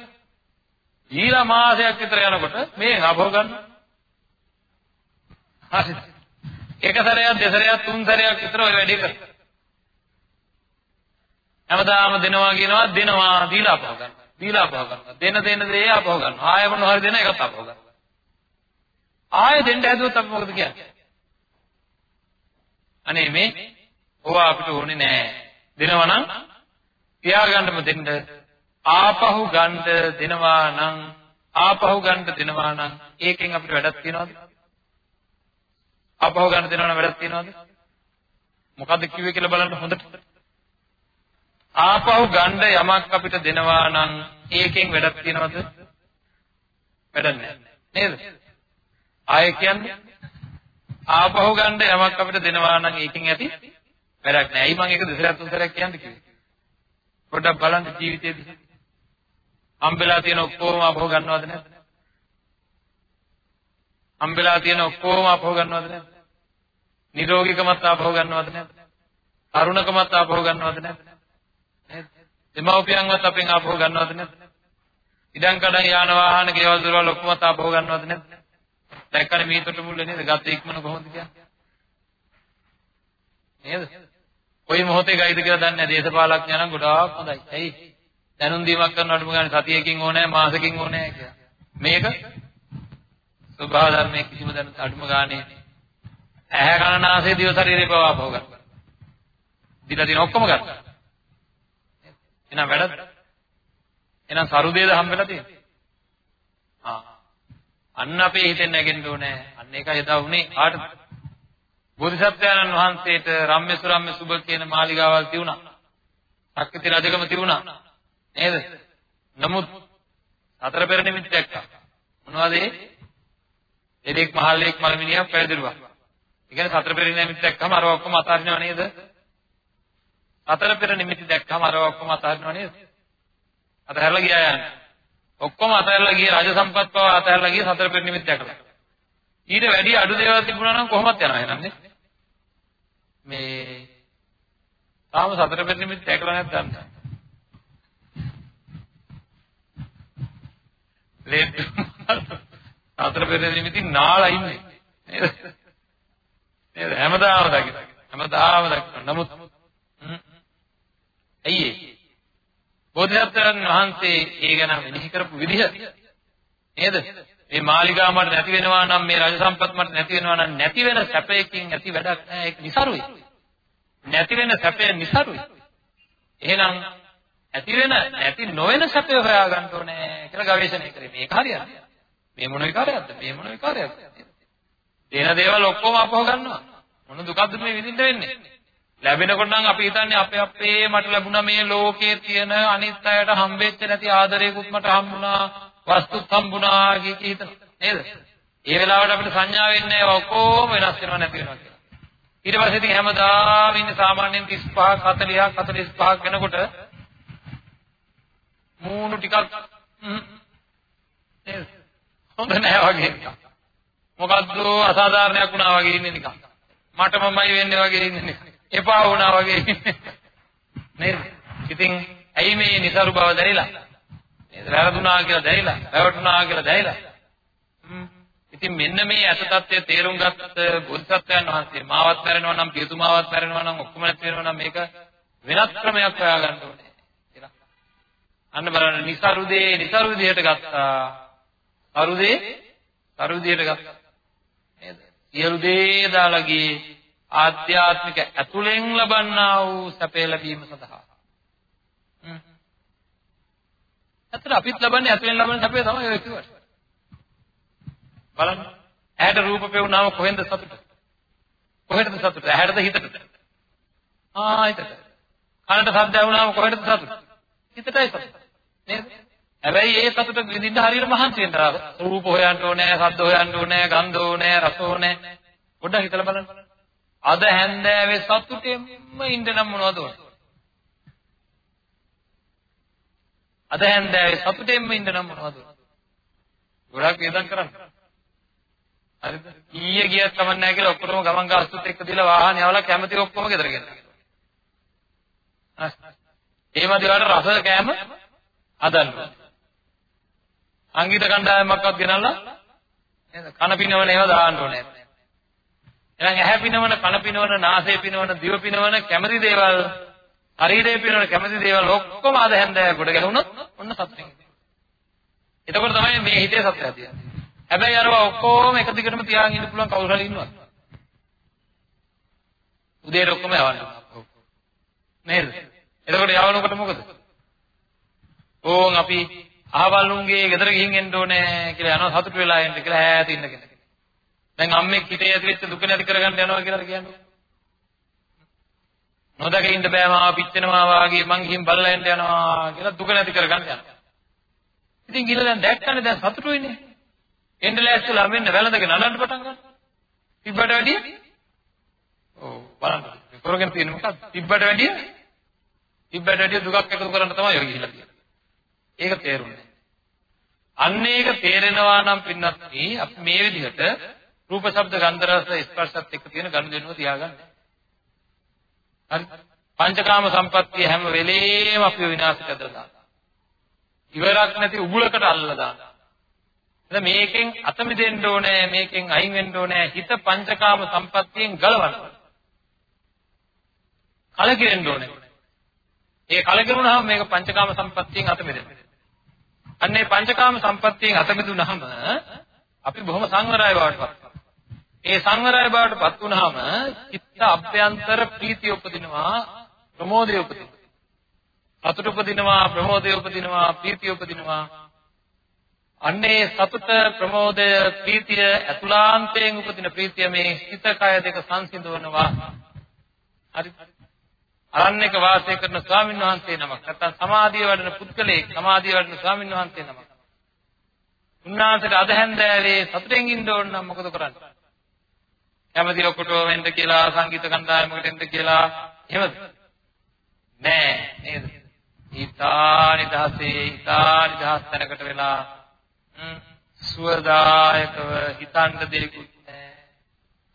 ඊළා මාසයක් විතර යනකොට මේ අභව ගන්න. හරි. එක සැරයක් දෙසරයක් තුන් සැරයක් විතර ඔය වැඩේ කරා. හැමදාම දෙනවා කියනවා දෙනවා දීලා අපව ගන්නවා. දීලා අපව ගන්නවා. දෙන දෙන දේ අපව ගන්නවා. ආයෙ මොන හරි දෙන එකත් අපව ගන්නවා. ආයෙ දෙන්න හැදුවොත් අපි මොකද කියන්නේ? අනේ මේ ඕවා අපිට ඕනේ නෑ. දෙනවා නම් තියාගන්නම දෙන්න. ආපහු ගන්න දෙනවා නම් ආපහු ගන්න දෙනවා නම් ඒකෙන් අපිට වැඩක් තියනවද? ආපහු ගන්න දෙනවා නම් වැඩක් තියනවද? මොකද්ද කිව්වේ කියලා බලන්න හොඳට. ආපහු ගන්න යමක් අපිට දෙනවා නම් ඒකෙන් වැඩක් තියනවද? වැඩක් නැහැ. නේද? ආයෙ කියන්නේ ආපහු ගන්න යමක් අපිට දෙනවා නම් ඒකෙන් ඇති වැඩක් නැහැ. ඇයි මම ඒක දෙසරක් තුන්සරක් කියන්නේ කිව්වේ? පොඩ්ඩක් බලන්න ජීවිතේදී. හම්බෙලා තියෙන ඔක්කොම ආපහු ගන්නවද නැද්ද? හම්බෙලා තියෙන ඔක්කොම ආපහු ගන්නවද නැද්ද? නිරෝගීකමත් ආපහු ගන්නවද නැද්ද? තරුණකමත් ආපහු ගන්නවද නැද්ද? දෙමව්පියන්වත් අපෙන් ආපහු ගන්නවද නැද්ද? ඉඩම් කඩම් යාන වාහන ගෙවල් දොරවල් ඔක්කොම ආපහු ගන්නවද නැද්ද? දැක්කනේ මේ තොට මුල්ල නේද? ගත ඉක්මන කොහොමද කියන්නේ? නේද? කොයි මොහොතේ ගයිද කියලා දන්නේ නැහැ. දේශපාලඥයන් නම් ගොඩාක් හොඳයි. ඇයි? දැනුම් දීමක් කරනවට මොකද සතියකින් ඕනේ මාසෙකින් ඕනේ කියලා. මේක ස්වභාව ධර්මයේ කිසිම දැනුම් අඩුම ගානේ ඇහැ කන නාසය දිව ශරීරේ පවා ආපහු ගන්නවා. දිලා දින ඔක්කොම ගත්තා. එහෙනම් වැඩද? එහෙනම් සරුදේද හම්බෙලා තියෙන්නේ? ආ. අන්න අපේ හිතෙන් නැගෙන්න ඕනේ. අන්න ඒකයි එදා උනේ කාටද? බෝධිසත්වයන්න් වහන්සේට රම්ම්‍ය සුරම්ම්‍ය සුබ කියන මාලිගාවල් තිබුණා. ශක්ති රජකම තිබුණා. නේද? නමුත් හතර පෙර නිමිති දැක්කා. මොනවද ඒ? එදෙක් මහල්ලෙක් මල්මිනියක් පැවිදිරුවා. ඒ කියන්නේ සතර පෙර නිමිති දැක්කම අර ඔක්කොම අතාරිනව නේද? අතර පෙර නිමිති දැක්කම අර ඔක්කොම අතහරිනව නේද? අතහැරලා ගියා යන්නේ. ඔක්කොම අතහැරලා ගියේ රාජ සම්පත් පව අතහැරලා ගියේ සතර පෙර නිමිති දැකලා. ඊට වැඩි අඩු දේවල් තිබුණා නම් කොහොමද යනවා එහෙනම් නේ? මේ තාම සතර පෙර නිමිති දැකලා නැත්නම් ලේත් සතර පෙර නිමිති නාලා ඉන්නේ නේද නේද හැමදාම දකින්න හැමදාම දකින්න නමුත් ඇයි ඒ බෝධිසත්වයන් වහන්සේ ඒ ගැන මෙනෙහි කරපු විදිහ. නේද? මේ මාලිගාව මට නැති වෙනවා නම් මේ රජ සම්පත් මට නැති වෙනවා නම් නැති වෙන සැපයකින් ඇති වැඩක් නැහැ. ඒක નિසරුයි. නැති වෙන සැපය નિසරුයි. එහෙනම් ඇති වෙන නැති නොවන සැපය හොයාගන්න ඕනේ කියලා ගවේෂණය කරේ. මේක හරියද මේ මොන විකාරයක්ද? මේ මොන විකාරයක්ද? දෙන දේවල් ඔක්කොම අපහො ගන්නවා. මොන දුකක්ද මේ විඳින්න වෙන්නේ? ලැබෙනකොට නම් අපි හිතන්නේ අපේ අපේ මට ලැබුණා මේ ලෝකයේ තියෙන අනිත් අයට හම්බෙච්ච නැති ආදරයකුත් මට හම්බුණා වස්තුත් හම්බුණා කිය කී හිතන නේද? ඒ වෙලාවට අපිට සංඥා වෙන්නේ ඔක්කොම වෙනස් වෙනවා නැති වෙනවා කියලා. ඊට පස්සේ ඉතින් හැමදාම ඉන්නේ සාමාන්‍යයෙන් 35 40 45 වෙනකොට මූණු ටිකක් නේද? හොඳ නෑ වගේ නිකන්. මොකද්ද අසාධාරණයක් වුණා වගේ ඉන්නේ නිකන්. මටමමයි වෙන්නේ වගේ ඉන්නේ නිකන්. එපා වුණා වගේ නේද? ඉතින් ඇයි මේ નિසරු බව දැරිලා? නේද? වැරදුනා කියලා දැරිලා, වැරදුනා කියලා දැරිලා. ඉතින් මෙන්න මේ අත తත්වයේ තේරුම් ගත්ත බුද්ධත්වයන් වහන්සේ මාවත් පැරෙනවා නම්, පියතුමාවත් පැරෙනවා නම්, ඔක්කොම පැරෙනවා නම් මේක වෙනත් ක්‍රමයක් හොයාගන්න ඕනේ කියලා. අන්න බලන්න નિසරු දේ નિසරු විදියට ගත්තා. අරුදේ අරුදියට ගත්තා. නේද? සියලු දේ දාලා ගියේ ආධ්‍යාත්මික ඇතුලෙන් ලබන්නා වූ සැපේ ලැබීම සඳහා. ඇත්තට අපිත් ලබන්නේ ඇතුලෙන් ලබන සැපේ තමයි ඔය කිව්වට. බලන්න. ඇහැට රූප පෙවුනාම කොහෙන්ද සතුට? කොහෙටද සතුට? ඇහැටද හිතටද? ආ හිතට. කනට ශබ්ද ඇහුනාම කොහෙටද සතුට? හිතටයි සතුට. නේද? හැබැයි ඒ සතුට විඳින්න හරියට මහන්සි වෙන්න රූප හොයන්න ඕනේ, ශබ්ද හොයන්න ඕනේ, ගන්ධ ඕනේ, රස ඕනේ. පොඩ්ඩක් හිතලා බලන්න. අද හැන්දෑවේ සතුටෙන්ම ඉන්න නම් මොනවද ඕනේ? අද හැන්දෑවේ සතුටෙන්ම ඉන්න නම් මොනවද ඕනේ? ගොඩක් වේදන් කරන්න. හරිද? ඊයේ ගියත් කමක් නැහැ කියලා ඔක්කොම ගමන් ගාස්තුත් එක්ක දීලා වාහනේ යවලා කැමති ඔක්කොම ගෙදර ගෙනා. එහෙම දිවට රස කෑම හදන්න. අංගිත කණ්ඩායමක්වත් ගෙනල්ලා නේද? කන පිනවන ඒවා දාන්න ඕනේ. එහෙනම් ඇහැ පිනවන, කන පිනවන, නාසය පිනවන, දිව පිනවන කැමති දේවල්, ශරීරය පිනවන කැමති දේවල් ඔක්කොම අද හැන්දෑව කොට ගැහුනොත් ඔන්න සතුටින්. එතකොට තමයි මේ හිතේ සත්‍යය තියෙන්නේ. හැබැයි අරවා ඔක්කොම එක දිගටම තියාගෙන ඉන්න පුළුවන් කවුරු හරි ඉන්නවද? උදේට ඔක්කොම යවන්න. නේද? එතකොට යවනකොට මොකද? ඕන් අපි අහවල් උන්ගේ ගෙදර ගිහින් එන්න ඕනේ කියලා යනවා සතුට වෙලා එන්න කියලා ඈත ඉන්නගෙන. දැන් අම්මෙක් හිතේ ඇති වෙච්ච දුක නැති කරගන්න යනවා කියලා කියන්නේ. නොදක ඉන්න බෑ මාව පිච්චෙනවා වාගේ මං ගිහින් බලලා එන්න යනවා කියලා දුක නැති කරගන්න යනවා. ඉතින් ගිහලා දැන් දැක්කනේ දැන් සතුටුයිනේ. එන්න ලෑස්තිලා මෙන්න වැළඳගෙන නඩන්න පටන් ගන්නවා. තිබ්බට වැඩිය? ඔව් බලන්න. කරගෙන තියෙන මොකක්ද? තිබ්බට වැඩිය? තිබ්බට වැඩිය දුකක් එකතු කරන්න තමයි ඔය ගිහිලා තියෙන්නේ. ඒක තේරුන්නේ. අන්න ඒක තේරෙනවා නම් පින්නත් අපි මේ විදිහට රූප ශබ්ද ගන්ධ රස ස්පර්ශත් එක්ක තියෙන ගනුදෙනුව තියාගන්න. හරි. පංචකාම සම්පත්තිය හැම වෙලේම අපිව විනාශයට ඇදලා දානවා. ඉවරක් නැති උගුලකට අල්ලලා දානවා. එතන මේකෙන් අත මිදෙන්න ඕනේ මේකෙන් අයින් වෙන්න ඕනේ හිත පංචකාම සම්පත්තියෙන් ගලවන්න. කලකිරෙන්න ඕනේ. ඒ කලකිරුණාම මේක පංචකාම සම්පත්තියෙන් අත මිදෙනවා. අන්නේ පංචකාම සම්පත්තියෙන් අත මිදුනහම අපි බොහොම සංවරයි බවට පත් ඒ සංවරය බවට පත් වුනහම චිත්ත අභ්‍යන්තර ප්‍රීතිය උපදිනවා ප්‍රමෝදය උපදිනවා. සතුට උපදිනවා ප්‍රමෝදය උපදිනවා ප්‍රීතිය උපදිනවා. අන්නේ සතුට ප්‍රමෝදය ප්‍රීතිය අතුලාන්තයෙන් උපදින ප්‍රීතිය මේ හිත කය දෙක සංසිඳවනවා. හරි. අරණ්‍යක වාසය කරන ස්වාමීන් වහන්සේ නමක් නැත්නම් සමාධිය වඩන පුද්ගලයෙක් සමාධිය වඩන ස්වාමීන් වහන්සේ නමක්. උන්වහන්සේට අද හැන්දෑවේ සතුටෙන් ඉන්න ඕන නම් මොකද කරන්නේ? කැමති ඔක්කොටම වෙන්න කියලා සංගීත කණ්ඩායමකට එන්න කියලා එහෙමද? නෑ නේද? ඊතානි දහසේ ඊතානි දහස් තැනකට වෙලා සුවදායකව හිතන්න දෙයක්වත් නෑ.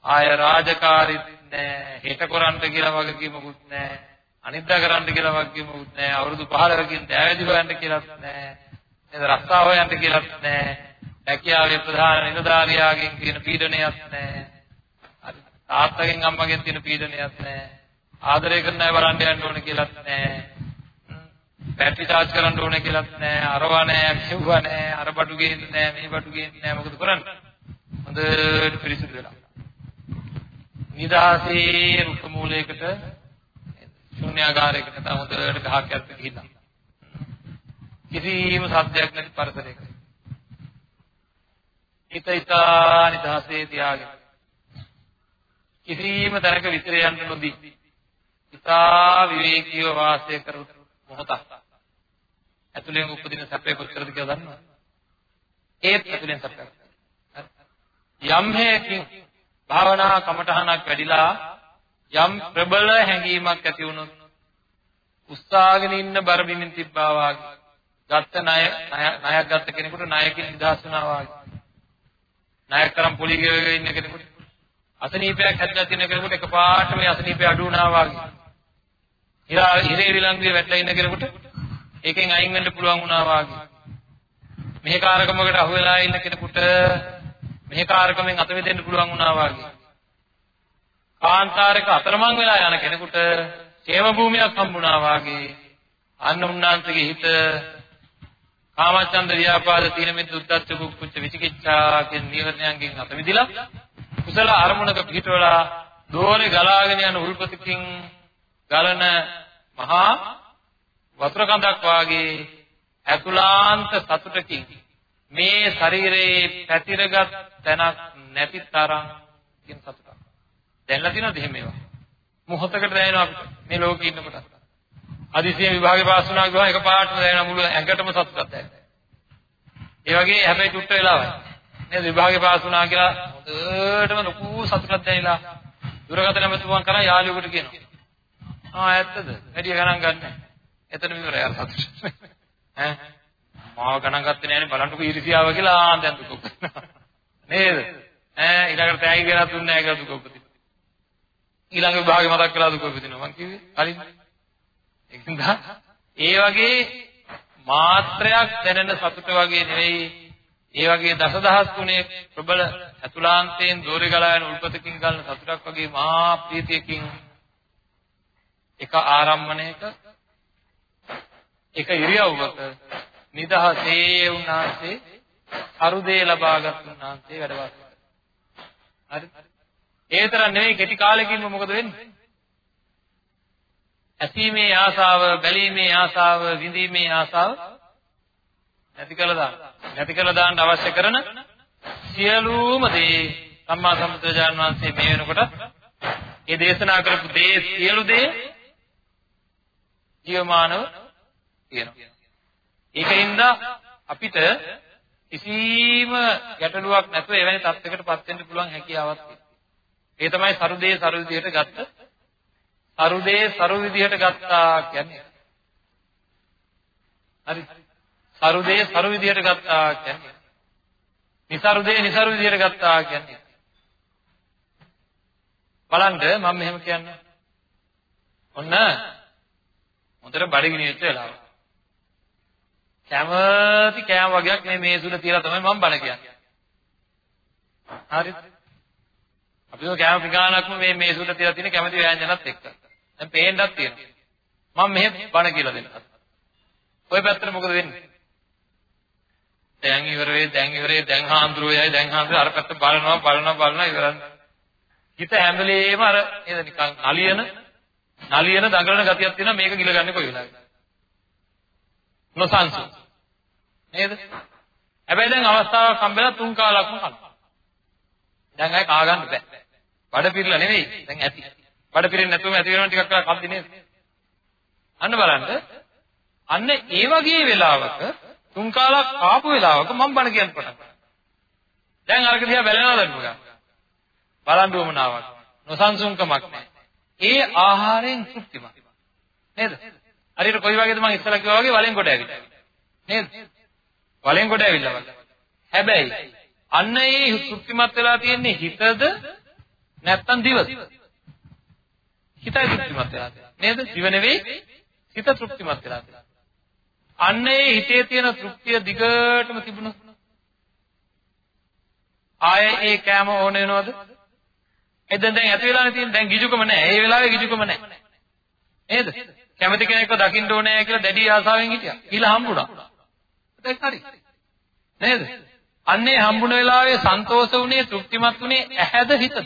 ආය රාජකාරීත් නෑ. හෙට කරන්ට කියලා වගකීමකුත් නෑ. අනිද්දා කරන්න කියලා වගේමකුත් නැහැ. අවුරුදු 15කින් දෑවැදි හොයන්න කියලාත් නැහැ. නේද? රස්තා හොයන්න කියලාත් නැහැ. හැකියාවේ ප්‍රධාන නිලධාරියාගෙන් තියෙන පීඩනයක් නැහැ. හරි. තාත්තගෙන් අම්මගෙන් තියෙන පීඩනයක් නැහැ. ආදරය කරන අය වරන්ඩ යන්න ඕනේ කියලාත් නැහැ. බැටරි charge කරන්න ඕනේ කියලාත් නැහැ. අරවා නැහැ, මෙව්වා නැහැ, අර බඩු ගේන්නේ නැහැ, මේ බඩු ගේන්නේ නැහැ. මොකද කරන්නේ? හොඳට පිරිසිදු වෙලා. නිදාසේ රුක්ක මූලයකට ශුන්‍යාගාරයකට තම හොඳට ගහක් යට ගිහිල්ලා. කිසිම සද්දයක් නැති පරිසරයක. හිත ඉතා නිදහසේ තියාගෙන කිසිම තැනක විතර යන්න නොදී ඉතා විවේකීව වාසය කරු මොහොතක්. ඇතුලෙන් උපදින සැපේ කොච්චරද කියලා දන්නවද? ඒත් ඇතුලෙන් සැපයක්. යම් හේකින් භාවනා කමඨහනක් වැඩිලා යම් ප්‍රබල හැඟීමක් ඇති වුණොත් උස්සාගෙන ඉන්න බර බිමින් තිබ්බා වාගේ ගත්ත ණය ණයක් ගත්ත කෙනෙකුට ණයකින් නිදහස් වුණා වාගේ ණයක් කරන් පොලි ගෙවගෙන ඉන්න කෙනෙකුට අසනීපයක් හැදලා තියෙන කෙනෙකුට එකපාරට මේ අසනීපය අඩු වුණා වාගේ. ඉරා ඉරේ විලංගුවේ වැටලා ඉන්න කෙනෙකුට ඒකෙන් අයින් වෙන්න පුළුවන් වුණා වාගේ. මෙහෙ කාර්කමකට අහු වෙලා ඉන්න කෙනෙකුට මෙහෙ කාර්කමෙන් අත මෙදෙන්න පුළුවන් වුණා වාගේ. කාන්තාරයක අතරමං වෙලා යන කෙනෙකුට ඡේම භූමියක් හම්බුණා වාගේ. අන්න උන්නාන්සේගේ හිත කාමචන්ද ව්‍යාපාද තීන මිද්ද උද්දච්ච කුච්ච විචිකිච්ඡා කියන නීවරණයන්ගෙන් අත මිදලා කුසල අරමුණක පිහිටවලා දෝරේ ගලාගෙන යන උල්පතකින් ගලන මහා වතුර කඳක් වාගේ ඇතුලාන්ත සතුටකින් මේ ශරීරයේ පැතිරගත් තැනක් නැති තරම් කියන සතුටක් දැන්ලා තියෙනවද එහෙම ඒවා? මොහොතකට දැනෙනවා අපිට මේ ලෝකේ ඉන්නකොට. අදිසිය විභාගේ පාස් වුණා ගියා එකපාරටම දැනෙන මුළු ඇඟටම සතුටක් දැනෙනවා. ඒ වගේ හැබැයි චුට්ට වෙලාවයි. නේද විභාගේ පාස් වුණා කියලා හොඳටම ලොකු සතුටක් දැනෙලා දුරගත නැමතුමන් කරා යාළුවෙකුට කියනවා. ආ ඇත්තද? වැඩි ගණන් ගන්න. එතන ඉවරයි අර සතුට. ඈ මාව ගණන් ගත්තේ නෑනේ බලන්නකෝ ඊර්ෂියාව කියලා ආ දැන් දුක. නේද? ඈ ඊළඟට තෑගි කියලා දුන්නේ නැහැ කියලා දුක උපදින. ඊළඟ විභාගෙ මතක් කළාද කොයි විදිහට මං කිව්වේ කලින් ඒකෙන්ද ඒ වගේ මාත්‍රයක් දැනෙන සතුට වගේ නෙවෙයි ඒ වගේ දසදහස් ගුණයේ ප්‍රබල අතුලාන්තයෙන් දෝරේ ගලා යන උල්පතකින් ගන්න සතුටක් වගේ මහා ප්‍රීතියකින් එක ආරම්මණයක එක ඉරියව්වක නිදහසේ උන්වහන්සේ අරුදේ ලබාගත් උන්වහන්සේ වැඩ වාසය හරි ඒ තරම් නෙවෙයි කෙටි කාලෙකින්ම මොකද වෙන්නේ? ඇසීමේ ආසාව, බැලීමේ ආසාව, විඳීමේ ආසාව නැති කළා දාන්න. නැති කළා දාන්න අවශ්‍ය කරන සියලුම දේ සම්මා සම්බුදුරජාණන් වහන්සේ මේ වෙනකොට ඒ දේශනා කරපු දේ සියලු දේ ජීවමානව තියෙනවා. ඒකින්ද අපිට කිසිම ගැටලුවක් නැතුව එවැනි තත්යකටපත් වෙන්න පුළුවන් හැකියාවක් තියෙනවා. ඒ තමයි සරුදේ සරු විදිහට ගත්ත සරුදේ සරු විදිහට ගත්තා කියන්නේ. හරි. සරුදේ සරු විදිහට ගත්තා කියන්නේ. નિසරුදේ નિසරු විදිහට ගත්තා කියන්නේ. බලන්න මම මෙහෙම කියන්නේ. ඔන්න හොඳට බඩගිනි වෙච්ච වෙලාව. කැමති කෑම වගේක් මේ මේසුල තියලා තමයි මම බණ කියන්නේ. හරිද? අපි ඔය කැම පිඟානක්ම මේ මේසුට තියලා තියෙන කැමති ව්‍යංජනත් එක්ක. දැන් පේන්නත් තියෙනවා. මම මෙහෙ බණ කියලා දෙන්නම්. ඔය පැත්තට මොකද වෙන්නේ? දැන් ඉවර වෙයි දැන් ඉවර වෙයි දැන් හාමුදුරුවෝයි දැන් හාමුදුරුවෝ අර පැත්ත බලනවා බලනවා බලනවා ඉවරයි. හිත හැම වෙලේම අර නේද නිකන් නලියන නලියන දඟලන ගතියක් තියෙනවා මේක ගිලගන්නේ කොයි වෙලාවද? නොසන්සුන්. නේද? හැබැයි දැන් අවස්ථාවක් හම්බෙලා තුන් කාලක්ම කනවා. දැන් අය කා ගන්න බෑ. බඩ පිරලා නෙවෙයි දැන් ඇති. බඩ පිරෙන්නේ නැතුවම ඇති වෙනවා ටිකක් වෙලා කද්දි නේද? අන්න බලන්න. අන්න ඒ වගේ වෙලාවක තුන් කාලක් ආපු වෙලාවක මම බණ කියන්න පටන් ගත්තා. දැන් අරක දිහා බැලනවද නුගා? බලන් දුවමනාවක්. නොසන්සුන්කමක් නැහැ. ඒ ආහාරයෙන් තෘප්තිමත්. නේද? හරියට කොයි වගේද මම ඉස්සලා කිව්වා වගේ වලෙන් කොට ඇවිල්ලා. නේද? වලෙන් කොට ඇවිල්ලා වගේ. හැබැයි අන්න ඒ තෘප්තිමත් වෙලා තියෙන්නේ හිතද නැත්තම් දිවද? හිතයි තෘප්තිමත් වෙලා තියෙනවා. නේද? දිව නෙවෙයි හිත තෘප්තිමත් වෙලා තියෙනවා. අන්න ඒ හිතේ තියෙන තෘප්තිය දිගටම තිබුණොත් ආයේ ඒ කෑම ඕන වෙනවද? එතෙන් දැන් ඇති වෙලානේ තියෙන්නේ දැන් ගිජුකම නැහැ. ඒ වෙලාවේ ගිජුකම නැහැ. නේද? කැමති කෙනෙක්ව දකින්න ඕනේ කියලා දැඩි ආසාවෙන් හිටියා. ඊළඟ හම්බුණා. ඒක හරි. නේද? අන්නේ හම්බුන වෙලාවේ සන්තෝෂ වුණේ තෘප්තිමත් වුණේ ඇහැද හිතද?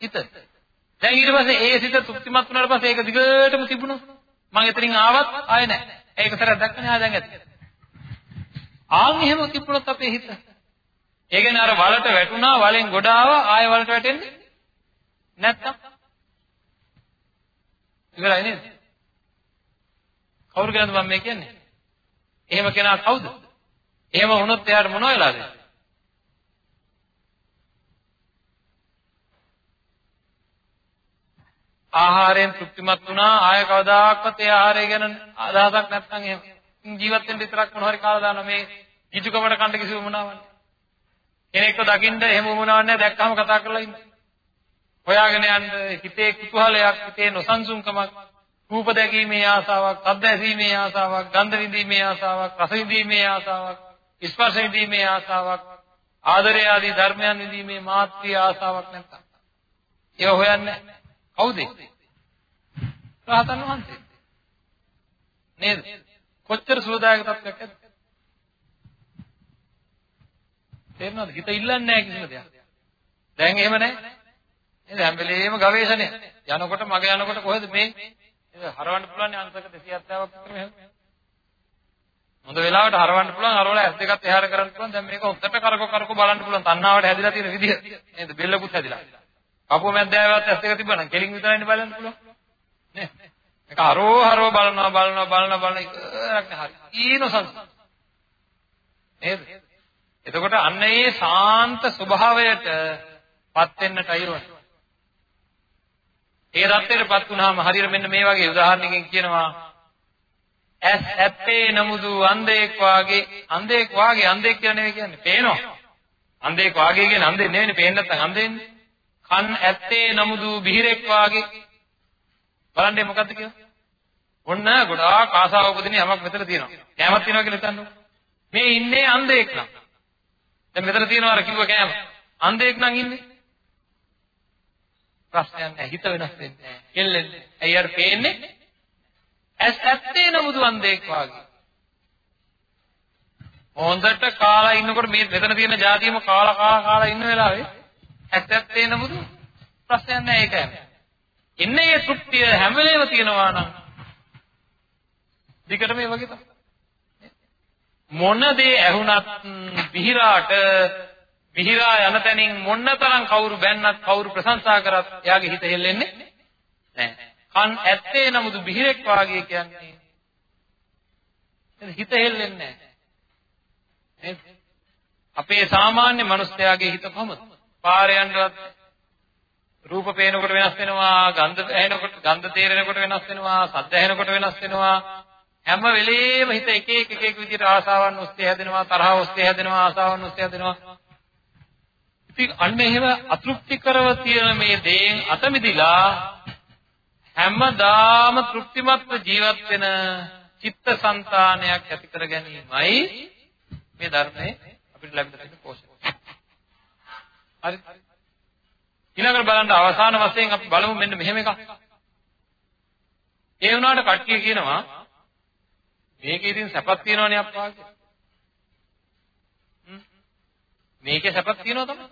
හිත. දැන් ඊට පස්සේ ඒ සිත තෘප්තිමත් වුණාට පස්සේ ඒක දිගටම තිබුණා. මම එතනින් ආවත් ආයේ නැහැ. ඒක සරයක් දැක්කනේ ආ දැන් ඇති. ආන් එහෙම තිබුණොත් අපේ හිත. ඒ කියන්නේ අර වලට වැටුණා වලෙන් ගොඩ ආවා ආයේ වලට වැටෙන්නේ නැත්තම් ඉවරයි නේද? කවුරු කියලාද මම මේ කියන්නේ? එහෙම කෙනා කවුද? එහෙම වුණොත් එයාට මොන වෙලාද? ආහාරයෙන් තෘප්තිමත් වුණා ආය කවදාකවත් ඒ ආහාරය ගැන අදහසක් නැත්නම් එහෙම ජීවත් වෙන්න විතරක් මොන හරි කාලා දානවා මේ කිචුකමට කන්න කිසි වුණාවක් නැහැ. කෙනෙක්ව දකින්න එහෙම වුණාවක් නැහැ දැක්කම කතා කරලා ඉන්න. හොයාගෙන යන්න හිතේ කුතුහලයක් හිතේ නොසන්සුන්කමක් රූප දැකීමේ ආසාවක්, ශබ්ද ඇසීමේ ආසාවක්, ගන්ධ විඳීමේ ආසාවක්, රස විඳීමේ ආසාවක්, ස්පර්ශ විඳීමේ ආසාවක්, ආදරය ආදී ධර්මයන් විඳීමේ මාත්‍රී ආසාවක් නැත්තම්. ඒව හොයන්නේ කවුද? රහතන් වහන්සේ. නේද? කොච්චර සුවදායක තත්ත්වයක් ඇද්ද? තේරෙනවද? හිත ඉල්ලන්නේ නැහැ කිසිම දෙයක්. දැන් එහෙම නැහැ. නේද? හැම වෙලේම ගවේෂණය. යනකොට මග යනකොට කොහෙද මේ නේද? හරවන්න පුළුවන් අංශක 270ක් විතර මෙහෙම. හොඳ වෙලාවට හරවන්න පුළුවන් හරවලා ඇස් දෙකත් එහාට කරන්න පුළුවන් දැන් මේක හොත්තට කරකෝ කරකෝ බලන්න පුළුවන් තණ්හාවට හැදිලා තියෙන විදිහ නේද බෙල්ලකුත් හැදිලා කපුව මැද්දායවත් ඇස් දෙක තිබ්බනම් කෙලින් විතරයිනේ බලන්න පුළුවන්. නේ? මේක හරෝ හරෝ බලනවා බලනවා බලනවා බලන ඉතරක් නේ. හරි. ඊනොසන්ස් නේද? එතකොට අන්න ඒ සාන්ත ස්වභාවයට පත් වෙන්නටයි ඕනේ ඒ தත්ත්වයටපත් වුනහම හරියට මෙන්න මේ වගේ උදාහරණයකින් කියනවා. ඇස් ඇත්තේ නමුදු අන්ධෙක් වාගේ අන්ධෙක් වාගේ අන්ධෙක් කියලා නෙවෙයි කියන්නේ. පේනවා. අන්ධෙක් වාගේ කියන්නේ අන්ධෙක් නෙවෙයිනේ පේන්නේ නැත්නම් අන්ධෙන්නේ කන් ඇත්තේ නමුදු බිහිරෙක් වාගේ බලන්න මොකද්ද කියලා ඔන්න ගොඩාක් ආසාව උපදින යමක් මෙතන තියෙනවා කැමක් තියෙනවා කියලා හිතන්නකො මේ ඉන්නේ අන්ධෙක් නම් දැන් මෙතන තියෙනවා අර කිව්ව කෑම අන්ධෙක් නම් ඉන්නේ ප්‍රශ්නයක් නැහැ. හිත වෙනස් වෙන්නේ නැහැ. එල්ලෙන්නේ. ඇයි අර පේන්නේ? ඇස් ඇත්තේ නමුදු අන්ධෙක් වාගේ. හොඳට කාලා ඉන්නකොට මේ මෙතන තියෙන જાතියම කාලා කාලා කාලා ඉන්න වෙලාවේ ඇස් ඇත්තේ නමුදු ප්‍රශ්නයක් නැහැ ඒකයි. එන්නේ ඒ තෘප්තිය හැම වෙලේම තියෙනවා නම් දිගට මේ වගේ තමයි. මොන දේ ඇහුණත් විහිරාට විහිරා යන තැනින් මොන්නතරම් කවුරු බැන්නත් කවුරු ප්‍රශංසා කරත් එයාගේ හිත හෙල්ලෙන්නේ නැහැ. කන් ඇත්තේ නමුදු බිහිරෙක් වාගේ කියන්නේ. හිත හෙල්ලෙන්නේ නැහැ. අපේ සාමාන්‍ය මිනිස්යාගේ හිත කොහොමද? පාරේ යනවත් රූප පේනකොට වෙනස් වෙනවා, ගන්ධ ඇහෙනකොට ගන්ධ තේරෙනකොට වෙනස් වෙනවා, සද්ද ඇහෙනකොට වෙනස් වෙනවා. හැම වෙලේම හිත එක එක එක එක විදිහට ආසාවන් ඔස්සේ හැදෙනවා, තරහ ඔස්සේ හැදෙනවා, ආසාවන් ඔස්සේ හැදෙනවා. ඉතින් අන්න එහෙම අතෘප්ති කරව තියෙන මේ දේෙන් අත මිදිලා හැමදාම තෘප්තිමත්ව ජීවත් වෙන චිත්තසංතානයක් ඇති කර ගැනීමයි මේ ධර්මයේ අපිට ලැබෙන තියෙන පෝෂණය. හරි. ඊළඟට බලන්න අවසාන වශයෙන් අපි බලමු මෙන්න මෙහෙම එකක්. ඒ වුණාට කට්ටිය කියනවා මේකේ ඉතින් සැපක් තියෙනවනේ අප්පා කියලා. මේකේ සැපක් තියෙනව තමයි.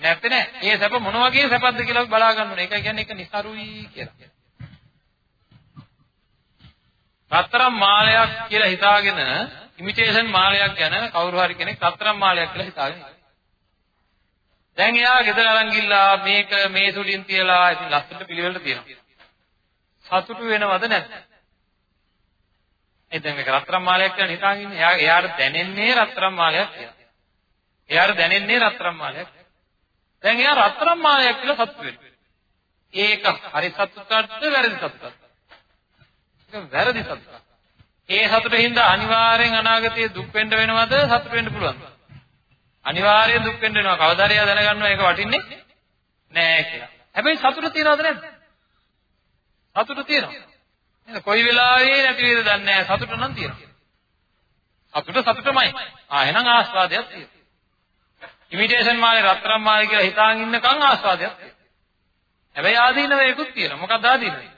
නැත්තේ නෑ. ඒ සැප මොන වගේ සැපද කියලා බලා ගන්න ඕනේ. ඒක කියන්නේ එක නිසරුයි කියලා. රත්තරන් මාලයක් කියලා හිතාගෙන ඉමිටේෂන් මාලයක් ගැන කවුරු හරි කෙනෙක් රත්තරන් මාලයක් කියලා හිතාගෙන දැන් එයා ගෙදර අරන් ගිල්ලා මේක මේ සුලින් තියලා ඉතින් ලස්සනට පිළිවෙලට තියෙනවා. සතුටු වෙනවද නැද්ද? ඒ දැන් මේක රත්තරන් මාලයක් කියලා හිතාගෙන ඉන්නේ. එයා එයාට දැනෙන්නේ රත්තරන් මාලයක් කියලා. එයාට දැනෙන්නේ රත්තරන් මාලයක්. දැන් එයා රත්තරන් මාලයක් කියලා සතුටු වෙනවා. ඒක හරි සතුටක්ද වැරදි සතුටක්ද? ඒක වැරදි සතුටක්. ඒ සතුටින්ද අනිවාර්යෙන් අනාගතයේ දුක් වෙන්න වෙනවද සතුට වෙන්න පුළුවන්ද? අනිවාර්යෙන් දුක් වෙන්න වෙනවා. කවදාද එයා දැනගන්නවා ඒක වටින්නේ නෑ කියලා. හැබැයි සතුට තියනවද නැද්ද? සතුට තියෙනවා. නේද? කොයි වෙලාවෙ නැති වේද දන්නේ නැහැ. සතුට නම් තියෙනවා. සතුට සතුටමයි. ආ එහෙනම් ආස්වාදයක් තියෙනවා. ඉමිටේෂන් මාලේ රත්තරන් මාලේ කියලා හිතාන් ඉන්නකන් ආස්වාදයක් තියෙනවා. හැබැයි ආදීනවයකුත් තියෙනවා. මොකක්ද ආදීනවය?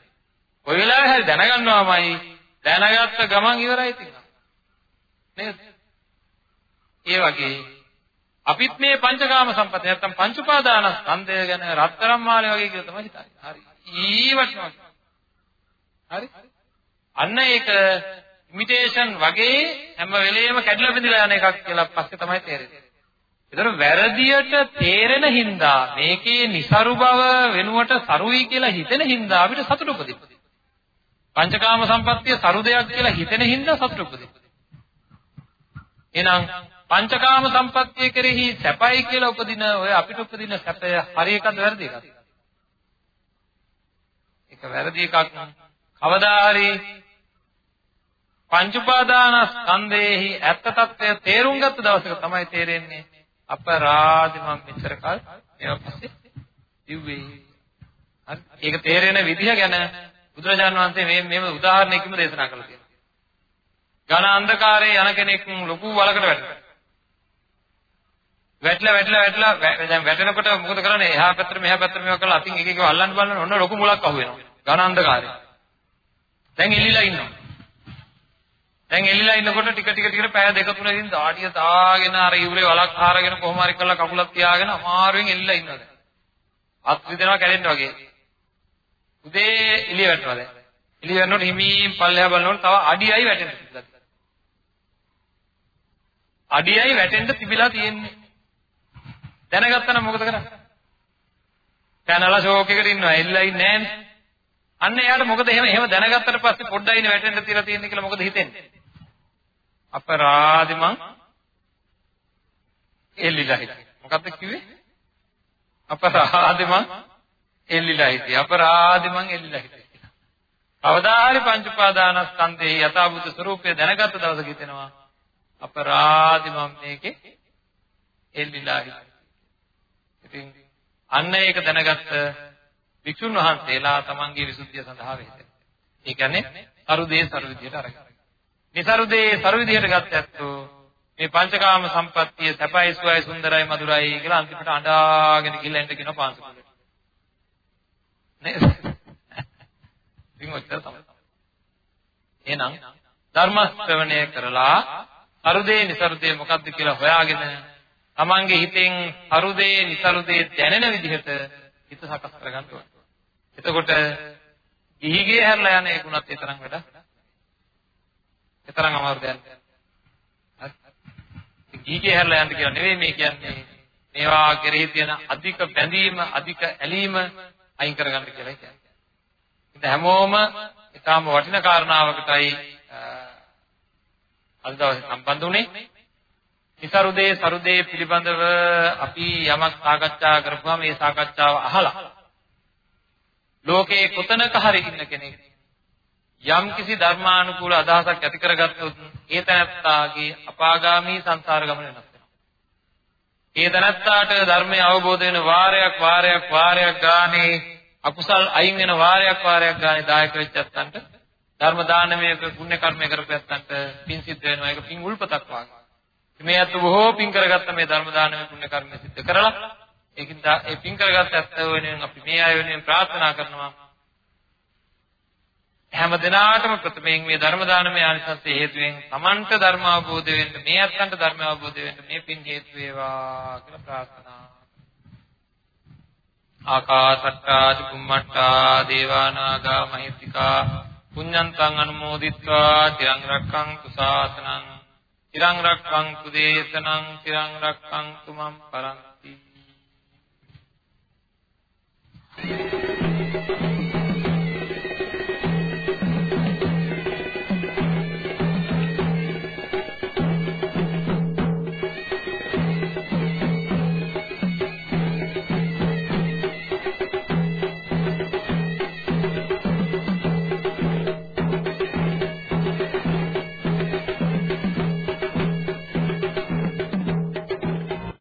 කොයි වෙලාවෙ හරි දැනගන්නවාමයි දැනගත්ත ගමන් ඉවරයි තියෙනවා. නේද? ඒ වගේ අපිත් මේ පංචකාම සම්පත නැත්තම් පංච උපාදානස්කන්ධය ගැන රත්තරන් මාලේ වගේ කියලා තමයි හිතන්නේ. හරි. ඊවටම. හරි? අන්න ඒක ඉමිටේෂන් වගේ හැම වෙලෙම කැඩිලා බිඳලා යන එකක් කියලා පස්සේ තමයි තේරෙන්නේ. ඒතර වැරදියට තේරෙන හින්දා මේකේ નિසරු බව වෙනුවට සරුයි කියලා හිතෙන හින්දා අපිට සතුට උපදිනවා. පංචකාම සම්පත්තිය සරු දෙයක් කියලා හිතෙන හින්දා සතුට උපදිනවා. එහෙනම් පංචකාම සම්පත්තිය කෙරෙහි සැපයි කියලා උපදින ඔය අපිට උපදින සැපය හරි එකක්ද වැරදි එකක්ද? ඒක වැරදි එකක් කවදා හරි පංච උපාදානස්කන්ධයේහි ඇත්ත తත්වය තේරුම් ගත්ත දවසක තමයි තේරෙන්නේ අපරාධ මම මෙච්චර කල් ඒවා පස්සේ ඉව්වේ. හරි. ඒක තේරෙන විදිහ ගැන බුදුරජාණන් වහන්සේ මේ මේව උදාහරණයකින්ම දේශනා කළා කියලා. ඝන අන්ධකාරයේ යන කෙනෙක් ලොකු වලකට වැටෙනවා. වැටලා වැටලා වැටලා දැන් වැටෙනකොට මොකද කරන්නේ? එහා පැත්තට මෙහා පැත්තට මේවා කරලා අතින් එක එක අල්ලන්න බලන්න ඔන්න ලොකු මුලක් අහුවෙනවා. ඝන අන්ධකාරය. දැන් එල්ලිලා ඉන්නවා. දැන් එල්ලිලා ඉන්නකොට ටික ටික ටික පැය දෙක තුනකින් දාඩිය දාගෙන අර ඉවුරේ වලක් හාරගෙන කොහොම හරි කරලා කකුලක් තියාගෙන අමාරුවෙන් එල්ලිලා ඉන්නවා දැන්. අත් විදෙනවා කැඩෙන්න වගේ. උදේ එළිය වැටෙනවා දැන්. එළිය වැටෙනකොට හිමීන් පල්ලෙහා බලනකොට තව අඩියයි වැටෙන්න තිබිලා. අඩියයි වැටෙන්න තිබිලා තියෙන්නේ. දැනගත්තා නම් මොකද කරන්නේ? පැනලා ෂෝක් එකට ඉන්නවා. එල්ලලා ඉන්නේ නැහනේ. අන්න එයාට මොකද එහෙම එහෙම දැනගත්තට පස්සේ පොඩ්ඩයිනේ වැටෙන්න තියලා තියෙන්නේ කියලා මොකද හිතෙන්නේ? අපරාධි මං එල්ලිලා හිටියේ. මොකද්ද කිව්වේ? අපරාධි මං එල්ලිලා හිටියේ. අපරාධි මං එල්ලිලා හිටියේ. අවදා හරි පංච උපාදානස්කන්ධයේ යථාභූත ස්වરૂපය දැනගත්ත දවසක හිතෙනවා අපරාධි මං මේකේ එල්ලිලා හිටියේ. ඉතින් අන්න ඒක දැනගත්ත වික්ෂුන් වහන්සේලා තමන්ගේ විසුද්ධිය සඳහා වෙහෙසෙන. ඒ කියන්නේ සරුදේ සරු විදියට අරගෙන. මේ සරුදේ සරු විදියට ගත්ත ඇත්තෝ මේ පංචකාම සම්පත්තිය සැපයි සුවයි සුන්දරයි මధుරයි කියලා අන්තිමට අඬාගෙන ගිහලා එන්න කියන පාංශකුලට. නේද? ඉතින් ඔච්චර තමයි. එහෙනම් ධර්ම ශ්‍රවණය කරලා සරුදේ නිසරුදේ මොකක්ද කියලා හොයාගෙන තමන්ගේ හිතෙන් සරුදේ නිසරුදේ දැනෙන විදිහට හිත සකස් කරගන්න ඕනේ. එතකොට ගිහිගේ හැරලා යන ඒකුණත් ඒ තරම් වැඩ. ඒ තරම් අමාරු දෙයක් නෑ. ගිහිගේ හැරලා යන්න කියලා නෙවෙයි මේ කියන්නේ. මේවා කෙරෙහි තියෙන අධික බැඳීම, අධික ඇලීම අයින් කරගන්න කියලා කියන්නේ. ඉතින් හැමෝම ඊටාම වටින කාරණාවකටයි අද දවසේ සම්බන්ධ වුණේ. නිසරුදේ සරුදේ පිළිබඳව අපි යමක් සාකච්ඡා කරපුවා මේ සාකච්ඡාව අහලා ලෝකේ කොතනක හරි ඉන්න කෙනෙක් යම් කිසි ධර්මානුකූල අදහසක් ඇති කරගත්තොත් ඒ තැනත්තාගේ අපාගාමී සංසාර ගමන වෙනස් වෙනවා. ඒ තැනත්තාට ධර්මය අවබෝධ වෙන වාරයක් වාරයක් වාරයක් ගානේ අකුසල් අයින් වෙන වාරයක් වාරයක් ගානේ දායක වෙච්ච ඇත්තන්ට ධර්ම දානමය පුණ්‍ය කර්මය කරපැත්තන්ට පින් සිද්ධ වෙනවා. ඒක පින් උල්පතක් වාගේ. මේ අත බොහෝ පින් කරගත්ත මේ ධර්ම දානමය පුණ්‍ය කර්මය සිද්ධ කරලා ඒකින්ද ඒ පින් කරගත්ත ඇත්ත වෙනුවෙන් අපි මේ අය වෙනුවෙන් ප්‍රාර්ථනා කරනවා. හැම දිනාටම ප්‍රථමයෙන් මේ ධර්ම දානමය ආනිසංස හේතුවෙන් Tamanට ධර්ම අවබෝධ වෙන්න මේ අත්තන්ට ධර්ම අවබෝධ වෙන්න මේ පින් හේතු වේවා කියලා ප්‍රාර්ථනා ආකාසට්ටා චුම්මට්ටා දේවානාගා මහිත්‍තිකා පුඤ්ඤන්තං අනුමෝදිත්වා තිරං රක්ඛන්තු සාසනං තිරං රක්ඛන්තු දේශනං තිරං රක්ඛන්තු මම් පරං Thank you.